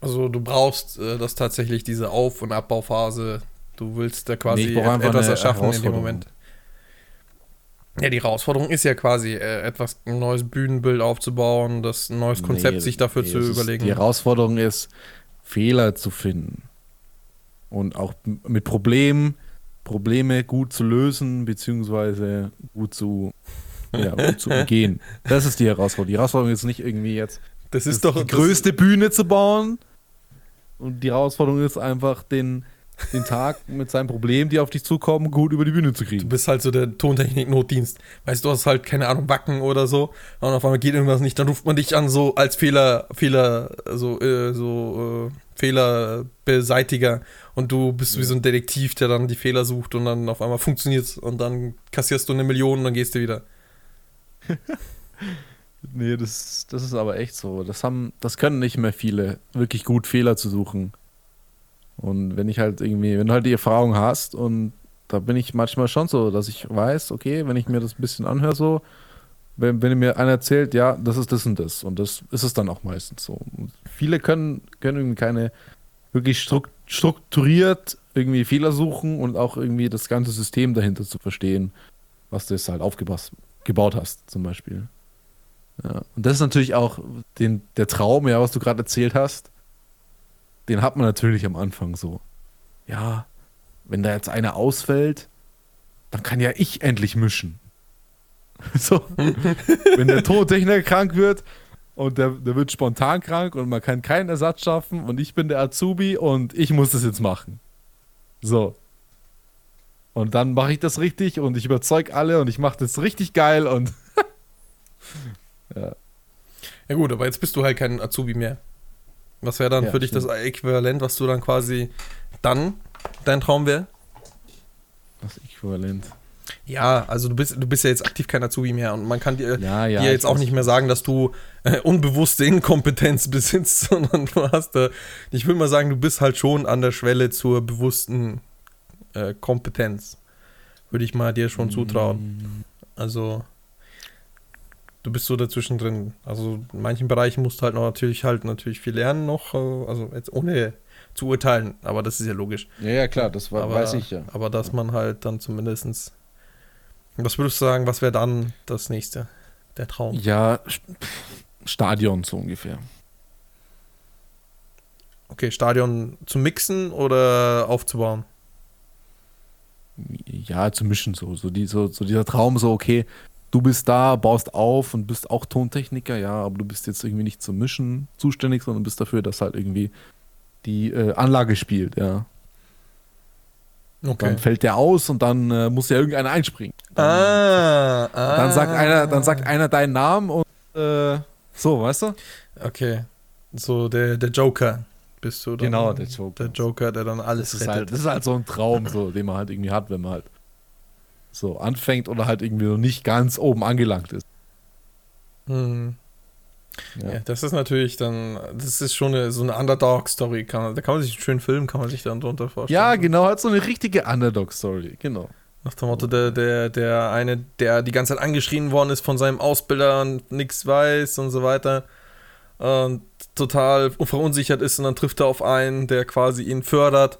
Also du brauchst äh, das tatsächlich, diese Auf- und Abbauphase. Du willst da quasi Nee, etwas erschaffen in dem. Moment. Ja, die Herausforderung ist ja quasi, äh, etwas ein neues Bühnenbild aufzubauen, das ein neues Konzept Nee, sich dafür nee, zu es ist- überlegen. Die Herausforderung ist, Fehler zu finden. Und auch mit Problemen, Probleme gut zu lösen, beziehungsweise gut zu, ja, gut zu umgehen. Das ist die Herausforderung. Die Herausforderung ist nicht irgendwie jetzt das das ist doch die größte Bühne zu bauen. Und die Herausforderung ist einfach, den, den Tag mit seinen Problemen, die auf dich zukommen, gut über die Bühne zu Du kriegen. bist halt so der Tontechnik-Notdienst. Weißt du, hast halt, keine Ahnung, Wacken oder so. Und auf einmal geht irgendwas nicht. Dann ruft man dich an, so als Fehler, Fehler, so, äh, so, äh, Fehlerbeseitiger. Und du bist wie so ein Detektiv, der dann die Fehler sucht und dann auf einmal funktioniert's. Und dann kassierst du eine Million und dann gehst du wieder. Nee, das, das ist aber echt so. Das haben, das können nicht mehr viele, wirklich gut Fehler zu suchen. Und wenn ich halt irgendwie, wenn du halt die Erfahrung hast und da bin ich manchmal schon so, dass ich weiß, okay, wenn ich mir das ein bisschen anhöre, so, wenn, wenn mir einer erzählt, ja, das ist das und das. Und das ist es dann auch meistens so. Und viele können, können irgendwie keine wirklich struk strukturiert irgendwie Fehler suchen und auch irgendwie das ganze System dahinter zu verstehen, was du jetzt halt aufgebaut gebaut hast, zum Beispiel. Ja. Und das ist natürlich auch den, der Traum, ja, was du gerade erzählt hast. Den hat man natürlich am Anfang so. Ja, wenn da jetzt einer ausfällt, dann kann ja ich endlich mischen. So. wenn der Tontechniker krank wird und der, der wird spontan krank und man kann keinen Ersatz schaffen und ich bin der Azubi und ich muss das jetzt machen. So. Und dann mache ich das richtig und ich überzeug alle und ich mache das richtig geil und Ja gut, aber jetzt bist du halt kein Azubi mehr. Was wäre dann Ja, für dich das stimmt. Äquivalent, was du dann quasi dann dein Traum wäre? das Äquivalent. Ja, also du bist, du bist ja jetzt aktiv kein Azubi mehr und man kann dir, Ja, ja. dir jetzt auch nicht mehr sagen, dass du äh, unbewusste Inkompetenz besitzt, sondern du hast da, ich will mal sagen, du bist halt schon an der Schwelle zur bewussten äh, Kompetenz. Würde ich mal dir schon zutrauen. Also, du bist so dazwischen drin. Also, in manchen Bereichen musst du halt noch natürlich halt natürlich viel lernen noch, äh, also jetzt ohne zu urteilen, aber das ist ja logisch. Ja, ja, klar, das war, aber, weiß ich ja. Aber dass man halt dann zumindestens was würdest du sagen, was wäre dann das nächste? Der Traum. Ja, St- Stadion so ungefähr. Okay, Stadion zu mixen oder aufzubauen? Ja, zu mischen so. So, die, so, so dieser Traum, so, okay, du bist da, baust auf und bist auch Tontechniker, ja, aber du bist jetzt irgendwie nicht zum Mischen zuständig, sondern bist dafür, dass halt irgendwie die äh, Anlage spielt, ja. Okay. Dann fällt der aus und dann äh, muss ja irgendeiner einspringen. Dann, Ah, ah. dann sagt einer, dann sagt einer deinen Namen und äh, so, weißt du? Okay. So der, der Joker bist du dann. Genau, der Joker. Der Joker, der dann alles Das ist, rettet. halt, das ist halt so ein Traum, so, den man halt irgendwie hat, wenn man halt so anfängt oder halt irgendwie noch nicht ganz oben angelangt ist. Hm. Ja. Ja. das ist natürlich dann, das ist schon eine, so eine Underdog-Story. Kann man- Da kann man sich einen schönen Film, kann man sich dann drunter vorstellen. Ja, genau, hat so eine richtige Underdog-Story, genau. Nach dem Motto, der, der, der eine, der die ganze Zeit angeschrien worden ist von seinem Ausbilder und nichts weiß und so weiter. Und total verunsichert ist und dann trifft er auf einen, der quasi ihn fördert.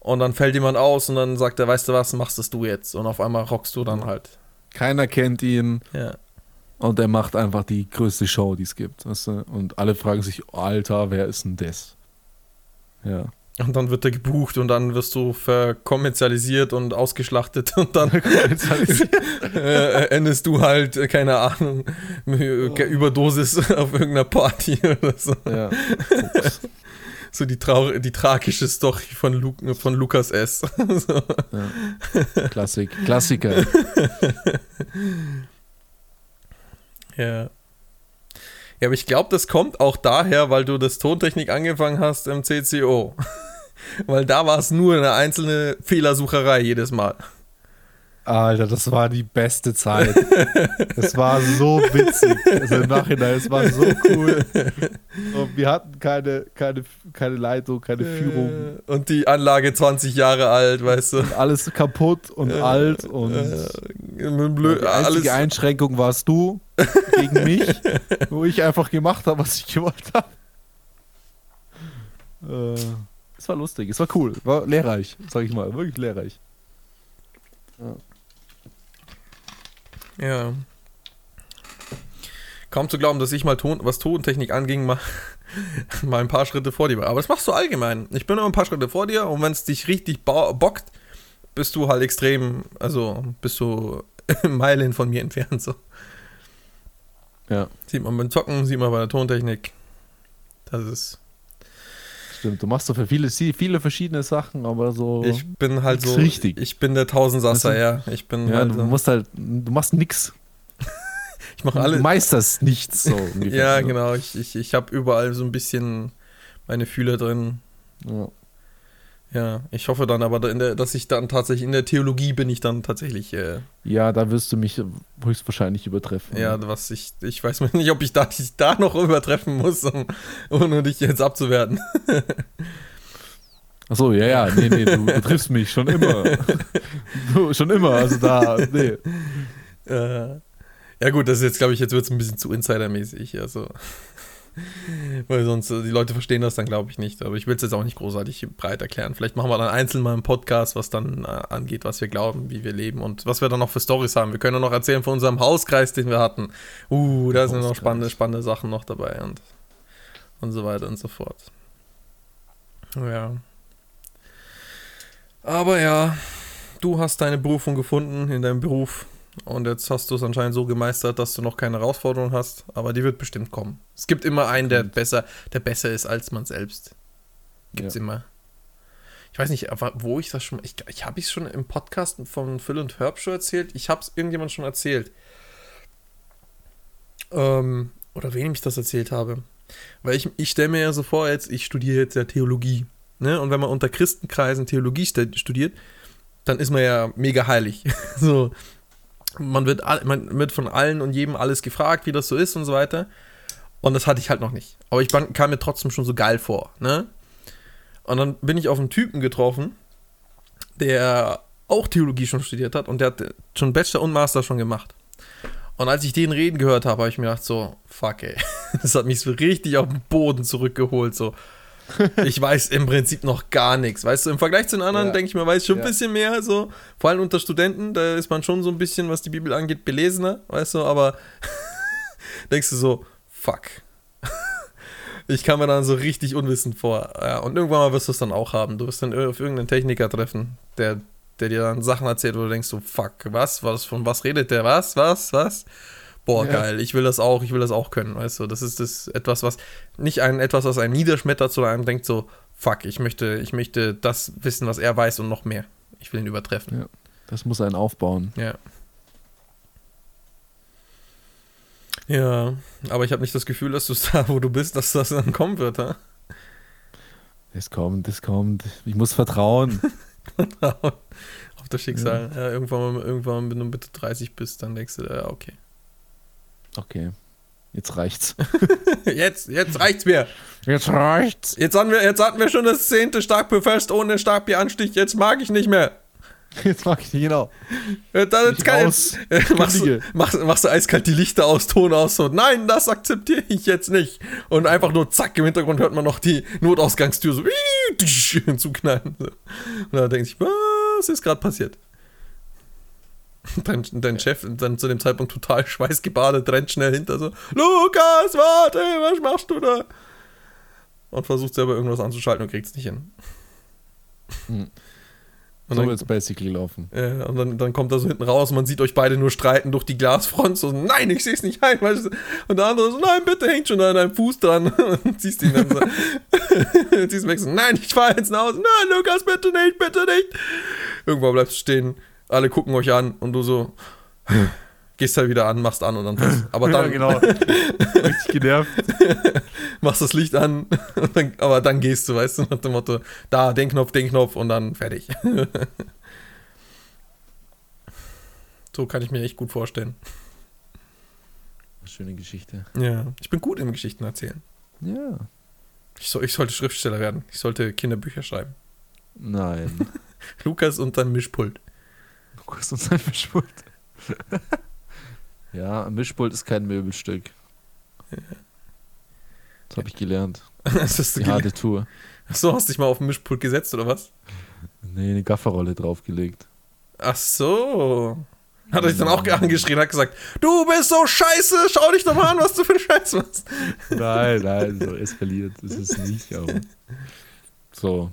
Und dann fällt jemand aus und dann sagt er, weißt du was, machst das du jetzt. Und auf einmal rockst du dann halt. Keiner kennt ihn Ja. und er macht einfach die größte Show, die es gibt. Weißt du? Und alle fragen sich, Alter, wer ist denn das? Ja. Und dann wird er gebucht und dann wirst du verkommerzialisiert und ausgeschlachtet und dann äh, endest du halt, äh, keine Ahnung, mit Überdosis auf irgendeiner Party oder so. ja. So die, trau die tragische Story von, Lu von Lukas S. so. ja. Klassik, Klassiker. Ja. Ja, aber ich glaube, das kommt auch daher, weil du das Tontechnik angefangen hast im CCO. weil da war es nur eine einzelne Fehlersucherei jedes Mal. Alter, das war die beste Zeit. Es war so witzig. Also im Nachhinein, es war so cool. Und wir hatten keine, keine, keine Leitung, keine Führung. Äh, Und die Anlage 20 Jahre alt, weißt du. Alles kaputt und alt und Äh, blöd, die alles. einzige Einschränkung warst du gegen mich, wo ich einfach gemacht habe, was ich gewollt habe. Äh, es war lustig, es war cool, war lehrreich, sag ich mal, wirklich lehrreich. Ja. Ja. Kaum zu glauben, dass ich mal Ton, was Tontechnik anging, mal, mal ein paar Schritte vor dir war. Aber das machst du allgemein. Ich bin immer ein paar Schritte vor dir und wenn es dich richtig bockt, bist du halt extrem, also bist du Meilen von mir entfernt. So. Ja. Sieht man beim Zocken, sieht man bei der Tontechnik. Das ist. Stimmt, du machst so für viele, viele verschiedene Sachen, aber so. Ich bin halt so. Richtig. Ich bin der Tausendsasser, ja. Ich bin ja, halt. du musst halt, du machst nix. ich mache Du alle. meisterst nichts so. Ja, genau. Ich, ich, ich habe überall so ein bisschen meine Fühler drin. Ja. Ja, ich hoffe dann aber, der, dass ich dann tatsächlich in der Theologie bin ich dann tatsächlich, äh, ja, da wirst du mich höchstwahrscheinlich übertreffen. ja, was ich, ich weiß mir nicht, ob ich da, dich da noch übertreffen muss, um, ohne dich jetzt abzuwerten. Achso, ja, ja, nee, nee, du, du triffst mich schon immer. du, schon immer, also da, nee. Äh, ja gut, das ist jetzt, glaube ich, jetzt wird es ein bisschen zu insidermäßig, also. Weil sonst, äh, die Leute verstehen das dann, glaube ich, nicht. Aber ich will es jetzt auch nicht großartig breit erklären. Vielleicht machen wir dann einzeln mal einen Podcast, was dann äh, angeht, was wir glauben, wie wir leben und was wir dann noch für Stories haben. Wir können noch erzählen von unserem Hauskreis, den wir hatten. Uh, da sind noch spannende, spannende Sachen noch dabei und, und so weiter und so fort. Ja. Aber ja, du hast deine Berufung gefunden in deinem Beruf. Und jetzt hast du es anscheinend so gemeistert, dass du noch keine Herausforderung hast, aber die wird bestimmt kommen. Es gibt immer einen, der besser, der besser ist als man selbst. Gibt's Ja. immer. Ich weiß nicht, aber wo ich das schon. Ich, ich habe es schon im Podcast von Phil und Herb schon erzählt. Ich habe es irgendjemand schon erzählt. Ähm, oder wem ich das erzählt habe. Weil ich, ich stelle mir ja so vor, jetzt, ich studiere jetzt ja Theologie. Ne? Und wenn man unter Christenkreisen Theologie st- studiert, dann ist man ja mega heilig. so, man wird, man wird von allen und jedem alles gefragt, wie das so ist und so weiter. Und das hatte ich halt noch nicht. Aber ich kam mir trotzdem schon so geil vor. Ne? Und dann bin ich auf einen Typen getroffen, der auch Theologie schon studiert hat und der hat schon Bachelor und Master schon gemacht. Und als ich den reden gehört habe, habe ich mir gedacht, so, fuck ey, das hat mich so richtig auf den Boden zurückgeholt. So, ich weiß im Prinzip noch gar nichts. Weißt du, im Vergleich zu den anderen Ja. denke ich mir, weiß ich schon Ja. ein bisschen mehr. So, vor allem unter Studenten, da ist man schon so ein bisschen, was die Bibel angeht, belesener, weißt du, aber denkst du so, fuck. Ich kam mir dann so richtig unwissend vor. Ja, und irgendwann mal wirst du es dann auch haben. Du wirst dann auf irgendeinen Techniker treffen, der, der dir dann Sachen erzählt, wo du denkst so, fuck, was, was, von was redet der, was, was, was? Boah, Ja. geil, ich will das auch, ich will das auch können, weißt du. Das ist das etwas, was, nicht ein etwas, was einen niederschmettert, sondern einem denkt so, fuck, ich möchte, ich möchte das wissen, was er weiß und noch mehr. Ich will ihn übertreffen. Ja. Das muss einen aufbauen. Ja. Ja, aber ich habe nicht das Gefühl, dass du da, wo du bist, dass das dann kommen wird, ha? Es kommt, es kommt. Ich muss vertrauen. Auf das Schicksal. Ja. irgendwann, mal- irgendwann, mal, wenn du Mitte 30 bist, dann denkst du, ja, okay. Okay. Jetzt reicht's. Jetzt, jetzt reicht's mir. Jetzt reicht's. Jetzt hatten wir, jetzt hatten wir schon das zehnte Starkbierfest ohne Starkbieranstich. Jetzt mag ich nicht mehr. Jetzt mag ich nicht genau. Äh, Da, jetzt kann, raus. äh, machst, du, machst, machst du eiskalt die Lichter aus, Ton aus, so, nein, das akzeptiere ich jetzt nicht. Und einfach nur zack, im Hintergrund hört man noch die Notausgangstür so zuknallen. So. Und da denkt sich, was ist gerade passiert? Dein, dein Chef dann zu dem Zeitpunkt total schweißgebadet, rennt schnell hinter so, Lukas, warte, was machst du da? Und versucht selber irgendwas anzuschalten und kriegt es nicht hin. Hm. Und So dann, wird's basically laufen. ja, und dann, dann kommt er so hinten raus, man sieht euch beide nur streiten durch die Glasfront, so, nein, ich sehe es nicht ein, weißt du? Und der andere so, nein, bitte, hängt schon an deinem Fuß dran. Und ziehst ihn dann so, ziehst ihn weg, so, nein, ich fahre jetzt nach Hause, nein, Lukas, bitte nicht, bitte nicht. Irgendwann bleibst du stehen, alle gucken euch an und du so, gehst halt wieder an, machst an und dann fährst. Aber dann Ja, genau. Richtig genervt. machst das Licht an, und dann, aber dann gehst du, weißt du, nach dem Motto, da, den Knopf, den Knopf und dann fertig. so kann ich mir echt gut vorstellen. Schöne Geschichte. Ja, ich bin gut im Geschichten erzählen. Ja. Ich, soll, ich sollte Schriftsteller werden. Ich sollte Kinderbücher schreiben. Nein. Lukas und dann Mischpult. Lukas und sein Mischpult. ja, ein Mischpult ist kein Möbelstück. Das habe ich gelernt. Das ist Die harte Tour. Achso, hast dich mal auf den Mischpult gesetzt oder was? Nee, eine Gafferrolle draufgelegt. Ach so. Hat er dich dann auch angeschrien, hat gesagt, du bist so scheiße, schau dich doch mal an, was du für ein Scheiß machst. Nein, nein, so eskaliert ist es nicht, aber so.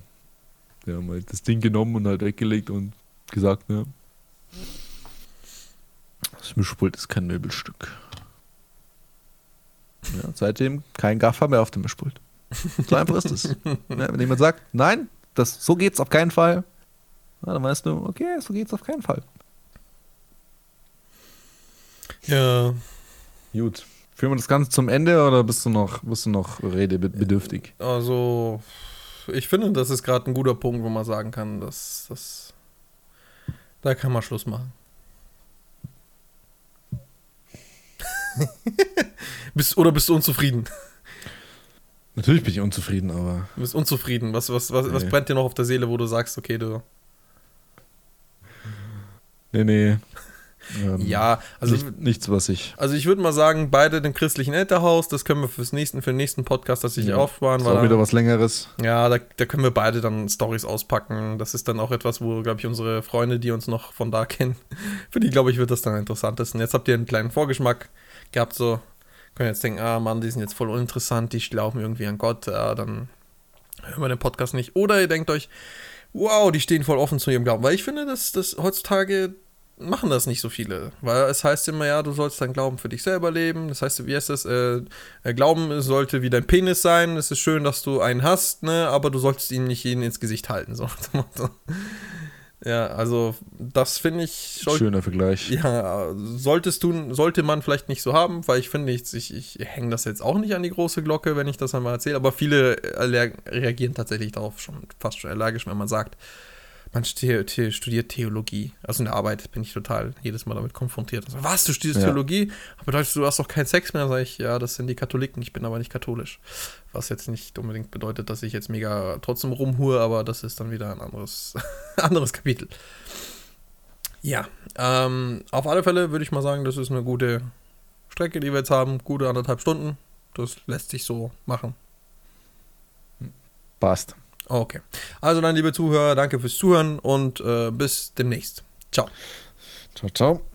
Wir haben halt das Ding genommen und halt weggelegt und gesagt, ne, das Mischpult ist kein Möbelstück. Ja, seitdem kein Gaffer mehr auf dem Mischpult. So einfach ist es. Ja, wenn jemand sagt, nein, das, so geht's auf keinen Fall, ja, dann weißt du, okay, so geht's auf keinen Fall. Ja. Gut. Führen wir das Ganze zum Ende oder bist du noch, bist du noch redebedürftig? Also, ich finde, das ist gerade ein guter Punkt, wo man sagen kann, dass das. Da kann man Schluss machen. bist, oder bist du unzufrieden? Natürlich bin ich unzufrieden, aber. Du bist unzufrieden. Was, was, was, was Nee. brennt dir noch auf der Seele, wo du sagst, okay, du. Nee, nee. Ähm, Ja, also. nicht, nichts, was ich. Also ich würde mal sagen, beide den christlichen Elternhaus, das können wir fürs nächsten, für den nächsten Podcast tatsächlich Ja. aufsparen. Ist auch wieder was Längeres. Ja, da, da können wir beide dann Stories auspacken. Das ist dann auch etwas, wo, glaube ich, unsere Freunde, die uns noch von da kennen, für die, glaube ich, wird das dann am interessantesten. Jetzt habt ihr einen kleinen Vorgeschmack gehabt, so können jetzt denken, ah Mann, die sind jetzt voll uninteressant, die glauben irgendwie an Gott, ja, dann hören wir den Podcast nicht. Oder ihr denkt euch, wow, die stehen voll offen zu ihrem Glauben. Weil ich finde, dass das heutzutage machen das nicht so viele. Weil es heißt immer, ja, du sollst dein Glauben für dich selber leben. Das heißt, wie heißt das? Äh, äh, Glauben sollte wie dein Penis sein. Es ist schön, dass du einen hast, ne? aber du solltest ihn nicht jeden ins Gesicht halten. So. ja, also das finde ich. soll- Schöner Vergleich. ja, solltest du, sollte man vielleicht nicht so haben, weil ich finde, ich, ich, ich hänge das jetzt auch nicht an die große Glocke, wenn ich das einmal erzähle, aber viele aller- reagieren tatsächlich darauf schon fast schon allergisch, wenn man sagt, man studiert Theologie. Also in der Arbeit bin ich total jedes Mal damit konfrontiert. Also, was, du studierst Ja. Theologie? Bedeutet, du hast doch keinen Sex mehr? Sag ich, ja, das sind die Katholiken, ich bin aber nicht katholisch. Was jetzt nicht unbedingt bedeutet, dass ich jetzt mega trotzdem rumhue, aber das ist dann wieder ein anderes, anderes Kapitel. Ja, ähm, auf alle Fälle würde ich mal sagen, das ist eine gute Strecke, die wir jetzt haben. Gute anderthalb Stunden. Das lässt sich so machen. Passt. Okay. Also dann, liebe Zuhörer, danke fürs Zuhören und äh, bis demnächst. Ciao. Ciao, ciao.